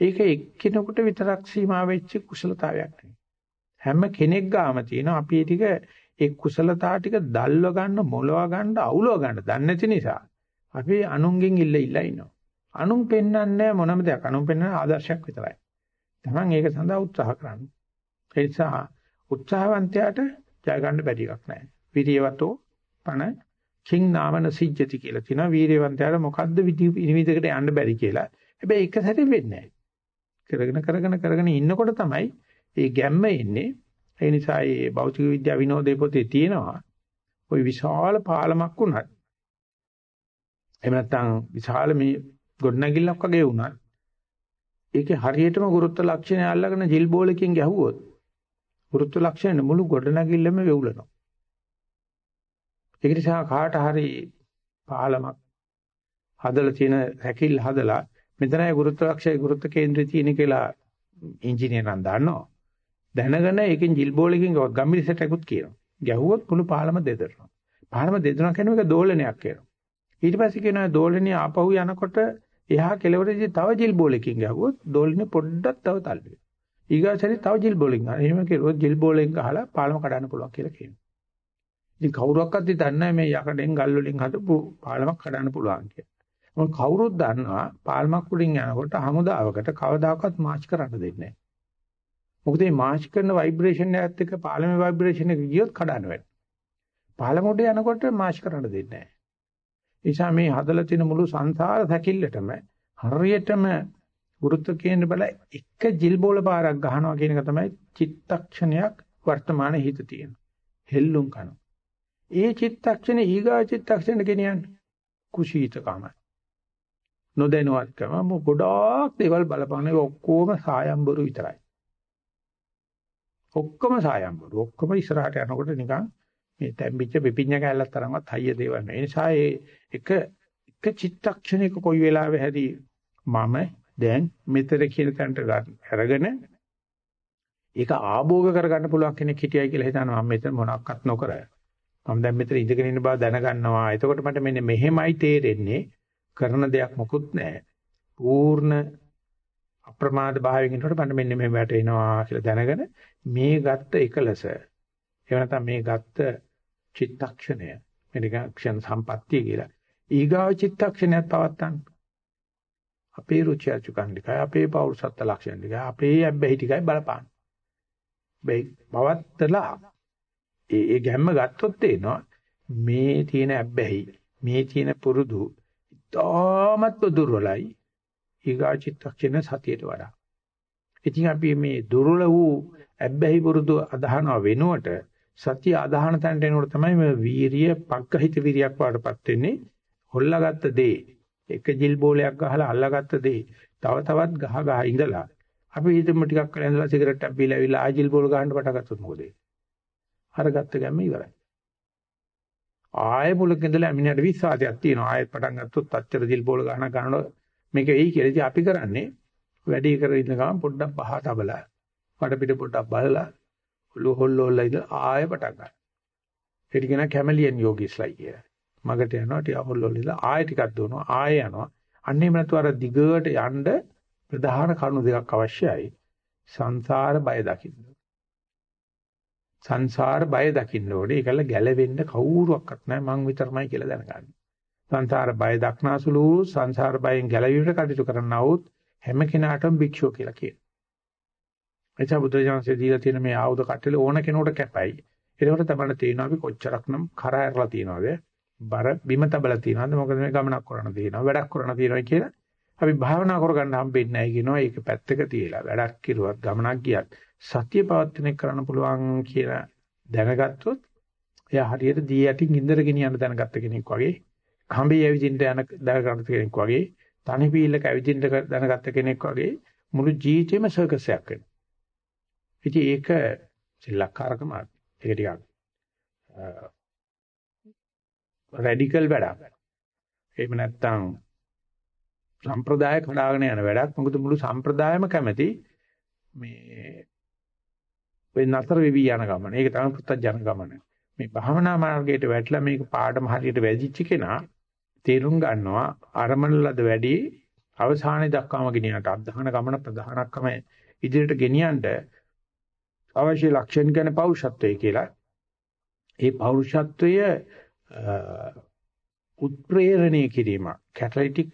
S1: ඒක එක්කිනෙකුට විතරක් සීමා වෙච්ච කුසලතාවයක් නෙවෙයි. හැම කෙනෙක් ගාම තියෙන අපි ටික ඒ කුසලතා ටික දල්ව ගන්න, මොලව ගන්න, අවුලව ගන්න දන්නේ නැති නිසා අපි අනුන්ගෙන් ඉල්ල ඉල්ල ඉන්නවා. අනුන් පෙන්වන්නේ මොනම දෙයක්. අනුන් පෙන්වන ආදර්ශයක් විතරයි. Taman ඒක සඳහා උත්සාහ කරන්න. ඒ නිසා උත්සාහවන්තයාට ජය ගන්න බැරි එකක් නැහැ. විරියවතෝ පණ කිං නාමන සිජ්ජති කියලා තියෙනවා. වීරියවන්තයාට මොකද්ද විනිවිදකට යන්න බැරි කියලා. හැබැයි එක සැරේ වෙන්නේ නැහැ. කරගෙන කරගෙන කරගෙන ඉන්නකොට තමයි මේ ගැම්ම එන්නේ. ඒ නිසා මේ භෞතික විද්‍යාව විනෝදේ පොතේ තියෙනවා. ওই විශාල පාලමක් වුණත් එහෙම නැත්නම් විශාල මේ ගොඩනැගිල්ලක් වගේ වුණත් ඒකේ හරියටම ගුරුත්ව ලක්ෂණය අල්ලගෙන ජිල් බෝලකින් ගැහුවොත් වෘත්ත ලක්ෂණ මුළු ගොඩනැගිල්ලම වෙවුලනවා. ඒක නිසා කාට හරි පාලමක් හදලා තියෙන රැකිල්ල හදලා මෙතනයි ගුරුත්ව ලක්ෂය ගුරුත්ව කේන්ද්‍රය තියෙන කියලා ඉංජිනේරන් දන්නවා. දැනගෙන ඒකෙන් ජිල් බෝලකින් ගම්මිරි සෙටකුත් කියනවා. ගැහුවොත් මුළු පාලම දෙදරනවා. පාලම දෙදරනවා කියන එක දෝලනයක් කියනවා. ඊට පස්සේ කියනවා දෝලනේ ආපහු යනකොට එහා කෙළවරදී තව ජිල් බෝලකින් ගැහුවොත් දෝලනේ පොඩ්ඩක් තව තල්ලු ඊගාසරි තව ජිල් බෝලින් ගන්න. එහෙම කෙරුවොත් ජිල් බෝලින් ගහලා පාලම කඩන්න පුළුවන් කියලා කියනවා. ඉතින් කවුරක්වත් දන්නේ මේ යකඩෙන් ගල් වලින් හදපු පාලමක් කඩන්න පුළුවන් කියලා. මොකද කවුරුත් දන්නවා පාලමක් උඩින් යනකොට හමුදාවකට කවදාකවත් මාච් කරන්න දෙන්නේ නැහැ. මොකද මේ මාච් කරන ভাইබ්‍රේෂන් එකත් එක්ක පාලමේ ভাইබ්‍රේෂන් එක ගියොත් කඩන්න වෙනවා. පාලම උඩ යනකොට මාච් කරන්න දෙන්නේ නැහැ. ඒ නිසා මේ හදලා තියෙන මුළු සංසාර සැකිල්ලටම හරියටම ගුරුත්ව කේන්ද්‍ර බල එක ජිල් බෝල පාරක් ගහනවා කියන එක තමයි චිත්තක්ෂණයක් වර්තමාන හිත තියෙන. හෙල්ලුම් කරනවා. ඒ චිත්තක්ෂණේ ඊගා චිත්තක්ෂණයට ගෙනියන්නේ කුසීතකම. නොදැනුවත්කම මො ගොඩාක් දේවල් බලපන්නේ ඔක්කොම සායම්බරු විතරයි. ඔක්කොම සායම්බරු. ඔක්කොම ඉස්සරහට යනකොට නිකන් මේ තැම්බිච්ච පිපිඤ්ඤ කැලලක් තරම්වත් හයිය දේවල් නෑ. ඒ නිසා ඒ එක එක චිත්තක්ෂණයක කොයි වෙලාවෙ හැරි මම දැන් මෙතන කියන තැනට අරගෙන ඒක ආභෝග කරගන්න පුළුවන් කෙනෙක් හිටියයි කියලා හිතනවා මම මෙතන මොනක්වත් නොකර. මම දැන් මෙතන ඉඳගෙන ඉන්න බව දැනගන්නවා. එතකොට මට මෙන්න මෙහෙමයි තේරෙන්නේ කරන දෙයක් මොකුත් නැහැ. පූර්ණ අප්‍රමාද භාවයෙන් ඉන්නකොට මට මෙන්න මෙහෙම වැටෙනවා කියලා දැනගෙන මේ ගත්ත එකලස එහෙම නැත්නම් මේ ගත්ත චිත්තක්ෂණය මෙනිකන් ක්ෂණ සම්පත්තිය කියලා. ඊගාව චිත්තක්ෂණයත් පවත්තන්න. අපේ රුචි අරුචිකන් ටිකයි අපේ පෞරුසත්ත්ව ලක්ෂණ ටිකයි අපේ අබ්බැහි ටිකයි බලපාන්න. මේ පවත්තලා ඒ ඒ ගැම්ම ගත්තොත් තේනවා මේ තියෙන අබ්බැහි මේ තියෙන පුරුදු ඉතාමත් දුර්වලයි ඊගා චිත්තක්ෂණ සතියට වඩා. ඉතින් අපි මේ දුර්වල වූ අබ්බැහි පුරුදු අදහනවා වෙනුවට සතිය අදහන තැනට එනකොට තමයි මේ වීරිය පග්ගහිත වීරියක් වඩපත් වෙන්නේ. හොල්ලාගත්ත දේ එක ජිල් බෝලයක් ගහලා අල්ලාගත්ත දේ තව තවත් ගහ ගහ ඉඳලා අපි හිතමු ටිකක් කලින් ඉඳලා සිගරට් එකක් බීලා ඇවිල්ලා ආජිල් බෝල ගහන්න පටන් ගත්තොත් මොකද වෙන්නේ? අර ගත්ත ගැම්ම ඉවරයි. ආයෙ මුලක ඉඳලා මිනිහට විශ්වාසයක් තියෙනවා. ආයෙත් පටන් ගත්තොත් අච්චර ජිල් බෝල ගහන ගන්නකොට මේක වෙයි කියලා. ඉතින් අපි කරන්නේ වැඩි කර ඉන්න ගමන් පොඩ්ඩක් පහ තබලා වඩ පිට පොඩ්ඩක් බලලා ඔළුව හොල්ලෝල්ලා ඉඳලා ආයෙ පටන් ගන්න. ඒක කියන කැමලියන් යෝගිස්ලයි කියලා. මගට යනවා ටික හොල්ලෝල්ලා ආයෙ ටිකක් දුවනවා ආයෙ යනවා. අන්නේම නැතුව අර දිගට යන්න ප්‍රධාන කරුණු දෙකක් අවශ්‍යයි. සංසාර බය දකින්න. සංසාර බය දකින්න ඕනේ. ඒකල ගැලවෙන්න කවුරුවක්වත් නැහැ මං විතරමයි කියලා දැනගන්න. සංසාර බය දක්නාසුළු සංසාර බයෙන් ගැලවීමට කටයුතු කරන්නා වූ හැම කෙනාටම භික්ෂුව කියලා කියනවා. එචා බුදුරජාණන්සේ දීලා තියෙන මේ ආයුධ කට්ටල ඕන කෙනෙකුට කැපයි. ඒකට තමයි තේරෙනවා අපි කොච්චරක්නම් කරා ඇරලා තියනවද? බර බිම තබලා තියනවද? මොකද මේ ගමනක් කරන්න තියෙනවා. වැඩක් කරන්න තියෙනවා කියලා අපි භාවනා කරගන්න හම්බෙන්නේ නැහැ කියනවා. ඒක පැත්තක තියලා වැඩක් කිරුවත් ගමනක් ගියත් සතිය පවත්වන එක කරන්න පුළුවන් කියලා දැනගත්තොත් එයා හරියට දී යටින් ඉන්දර ගෙනියන්න දැනගත්ත කෙනෙක් වගේ කම්බි ඇවිදින්න යන දැනගත්ත කෙනෙක් වගේ තනි පීලක ඇවිදින්න දැනගත්ත කෙනෙක් වගේ මුළු ජීවිතේම සර්කස් එකක් වෙනවා. ඉතින් ඒක සිල්ලක්කාරකම ඒක ටිකක් රැඩිකල් වැඩක්. එහෙම නැත්නම් සම්ප්‍රදාය කඩාගෙන යන වැඩක්. මොකද මුළු සම්ප්‍රදායම කැමති මේ වෙන නතර වෙවි යන ගමන. ඒක තමයි පුත්තජන ගමන. මේ භාවනා මාර්ගයට වැටලා මේක පාඩම හරියට වැදිච්ච කෙනා තේරුම් ගන්නවා අරමණලද වැඩි අවසානයේ දක්වාම ගෙනියනට අධධාන ගමන ප්‍රධානක්කම ඉදිරියට ගෙනියන්න අවශ්‍ය ලක්ෂණ ගැන පෞරුෂත්වය කියලා. ඒ පෞරුෂත්වය උත්ප්‍රේරණය කිරීම කැටලිටික්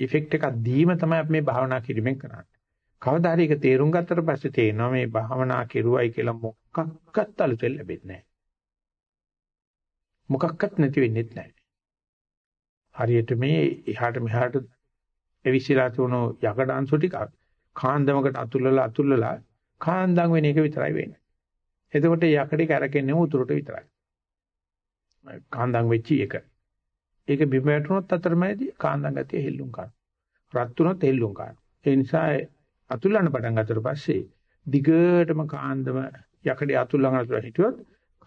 S1: ඉෆෙක්ට් එකක් දීම තමයි අපි මේ භාවනා කිරීමෙන් කරන්නේ. කවදා හරි ඒක තේරුම් ගත්තට පස්සේ තේරෙනවා මේ භාවනා කෙරුවයි කියලා මොකක්වත් අලුතෙන් ලැබෙන්නේ නැහැ. මොකක්වත් නැති වෙන්නේ නැහැ. හරියට මේ එහාට මෙහාට එවිසිලා තුණු යකඩ අංශු ටිකක් කාන්දමකට අතුල්ලලා අතුල්ලලා කාන්දම් වෙන එක විතරයි වෙන්නේ. එතකොට යකඩේ කැරකෙන්නේ උතුරට විතරයි. කාන්දම් වෙච්ච එක. ඒක බිම වැටුනොත් අතරමැදි කාන්දම් ගතිය හෙල්ලුම් කරනවා. රත් වුණොත් හෙල්ලුම් කරනවා. ඒ නිසා අතුල්ලන්න පටන් ගත්තට පස්සේ දිගටම කාන්දම යකඩේ අතුල්ලන අතර හිටියොත්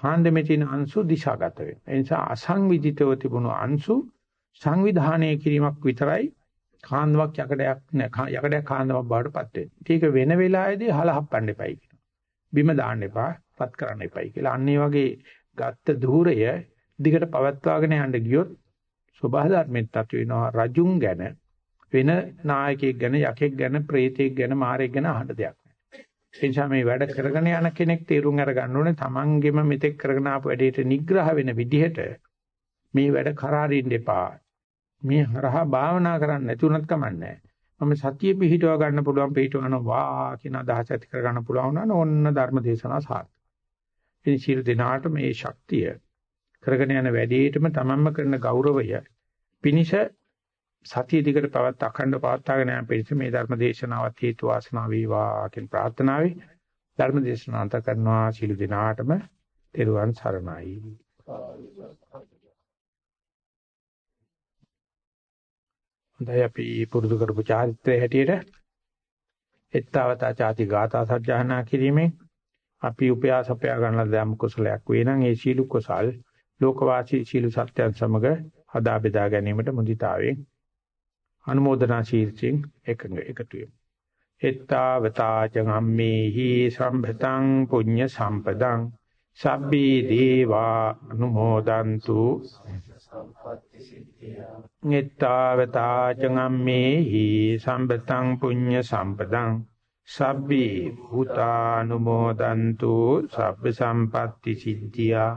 S1: කාන්දමේ තියෙන අංශු දිශාගත වෙනවා. ඒ නිසා අසංවිධිතව තිබුණු අංශු සංවිධානය කිරීමක් විතරයි කාන්දමක් යකඩයක් නෑ යකඩයක් කාන්දමක් බවට පත් වෙන්නේ. ඒක වෙන වෙලාවෙදී හලහප්පන්න එපයි කියනවා. බිම දාන්න එපා, පත් කරන්න එපයි කියලා. අන්න වගේ ගත්ත ධූරය දිගට පවත්වාගෙන යන්න ගියොත් සබහා ධර්මෙත් අතු වෙනවා රජුන් ගැන වෙන නායකයෙක් ගැන යකෙක් ගැන ප්‍රේතෙක් ගැන මාරෙක් ගැන අහන්න දෙයක් නැහැ. ඒ නිසා මේ වැඩ කරගෙන යන කෙනෙක් තීරුම් අරගන්න ඕනේ තමන්ගෙම මෙතෙක් කරගෙන ආපු වැඩේට නිග්‍රහ වෙන විදිහට මේ වැඩ කරාරින්න එපා. මේ හරහා භාවනා කරන්න නැති උනත් කමන්නේ මම සතිය පිහිටව ගන්න පුළුවන් පිහිටවනවා කියන අදහස ඇති කර ගන්න පුළුවන් නම් ඕන්න ධර්ම දේශනා සාර්ථක. ඉතින් සියලු දෙනාට මේ ශක්තිය කරගෙන යන වැඩේටම තමන්ම කරන ගෞරවය පිනිෂ සතිය දිගට පවත් අඛණ්ඩ පවත්වාගෙන යන පිළිස මේ ධර්ම දේශනාවත් හේතු වාසනා වේවා කියන ප්‍රාර්ථනාවයි ධර්ම දේශනාන්ත කරනවා සීල දිනාටම තෙරුවන් සරණයි. හොඳයි අපි පුරුදු කරපු චාරිත්‍රයේ හැටියට එත්තවතා ചാති ගාථා සජ්ජායනා කිරීමෙන් අපි උපයාස අපයා ගන්න දම් කුසලයක් වේ නම් ඒ සීල කුසල් ලෝකවාසී සීල සත්‍යයන් සමග හදා බෙදා ගැනීමට මුදිතාවෙන් අනුමೋದනා ශීර්ෂයෙන් එකඟ එකතු වෙමු. එත්තාවතාච ගම්මේහි සම්භතං පුඤ්ඤ සම්පදං සබ්බී දේවා අනුමෝදන්තු. එත්තාවතාච ගම්මේහි සම්භතං පුඤ්ඤ සම්පදං සබ්බී භූතානුමෝදන්තු. සබ්බ සම්පatti සිද්ධියා.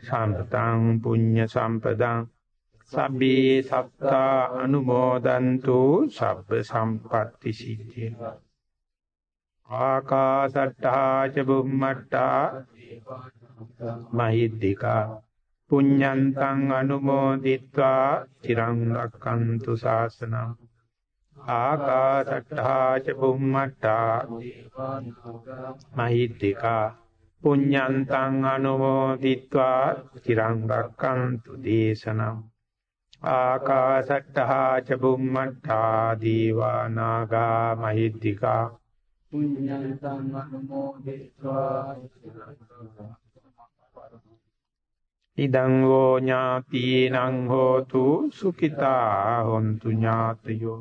S1: සම්පතං පුඤ්ඤ සම්පදං. සබ්බේ සත්තා අනුමෝදන්තු සබ්බ සම්පatti සිද්ධිය. ආකාසට්ටා ච බුම්මට්ටා. මහිද්దికා. පුඤ්ඤන්තං අනුමෝදිත්වා. চিරං රක්칸තු ශාසනං ආකාසට්ටා ච බුම්මට්ටා. මහිද්దికා. පුඤ්ඤන්තං අනුමෝදිත්වා තිරං රක්칸තු දේශනම් ආකාශට්ටහා ච බුම්මට්ටා දීවා නාග මහිද්దికා පුඤ්ඤන්තං අනුමෝදිත්වා ඉදං වෝ ඥාතිනං හෝතු සුඛිතා හොන්තු ඥාතයෝ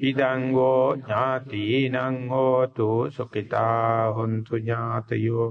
S1: ඉදං වෝ ඥාතිනං හෝතු සුඛිතා හොන්තු ඥාතයෝ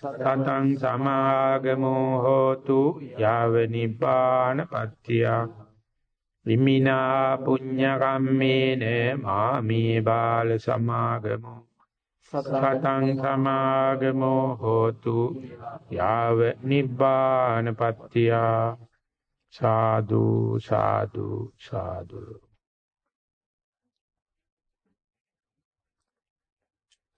S1: සතං සමාගමෝ හෝතු යාව නිපාන පත්‍තිය විමිනා පුඤ්ඤ කම්මේන මාමේ බාල සමාගමෝ සතං සමාගමෝ හෝතු යාව නිබ්බාන පත්‍තිය සාදු සාදු සාදු.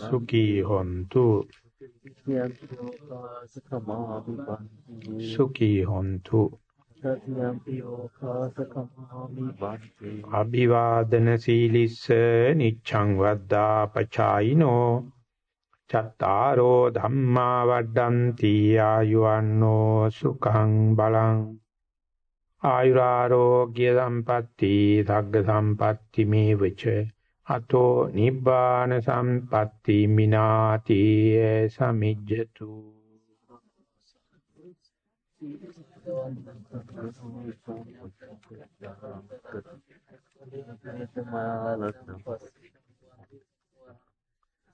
S1: සුඛී හොන්තු සුඛී හොන්තු අභිවාදන සීලිස්ස නිච්ඡං වද්දා පචායිනෝ චත්තාරෝ ධම්මා වඩ්ඩಂತಿ ආයුවන්නෝ සුඛං බලං ආයුරාෝග්‍ය සම්පatti ධග්ග සම්පatti මේවච අතෝ නිබ්බාන සම්පatti මිනාති සමිජ්ජතු.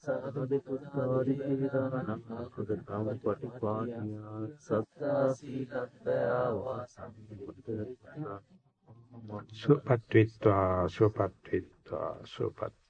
S1: සාධුදේ පුත්තාදි පිරිදානං කුදකම් පටිපාටිය සත්තා සීලත්ත්‍ය වාසං සුපත්විත්වා සුපත්විත්වා සුපත්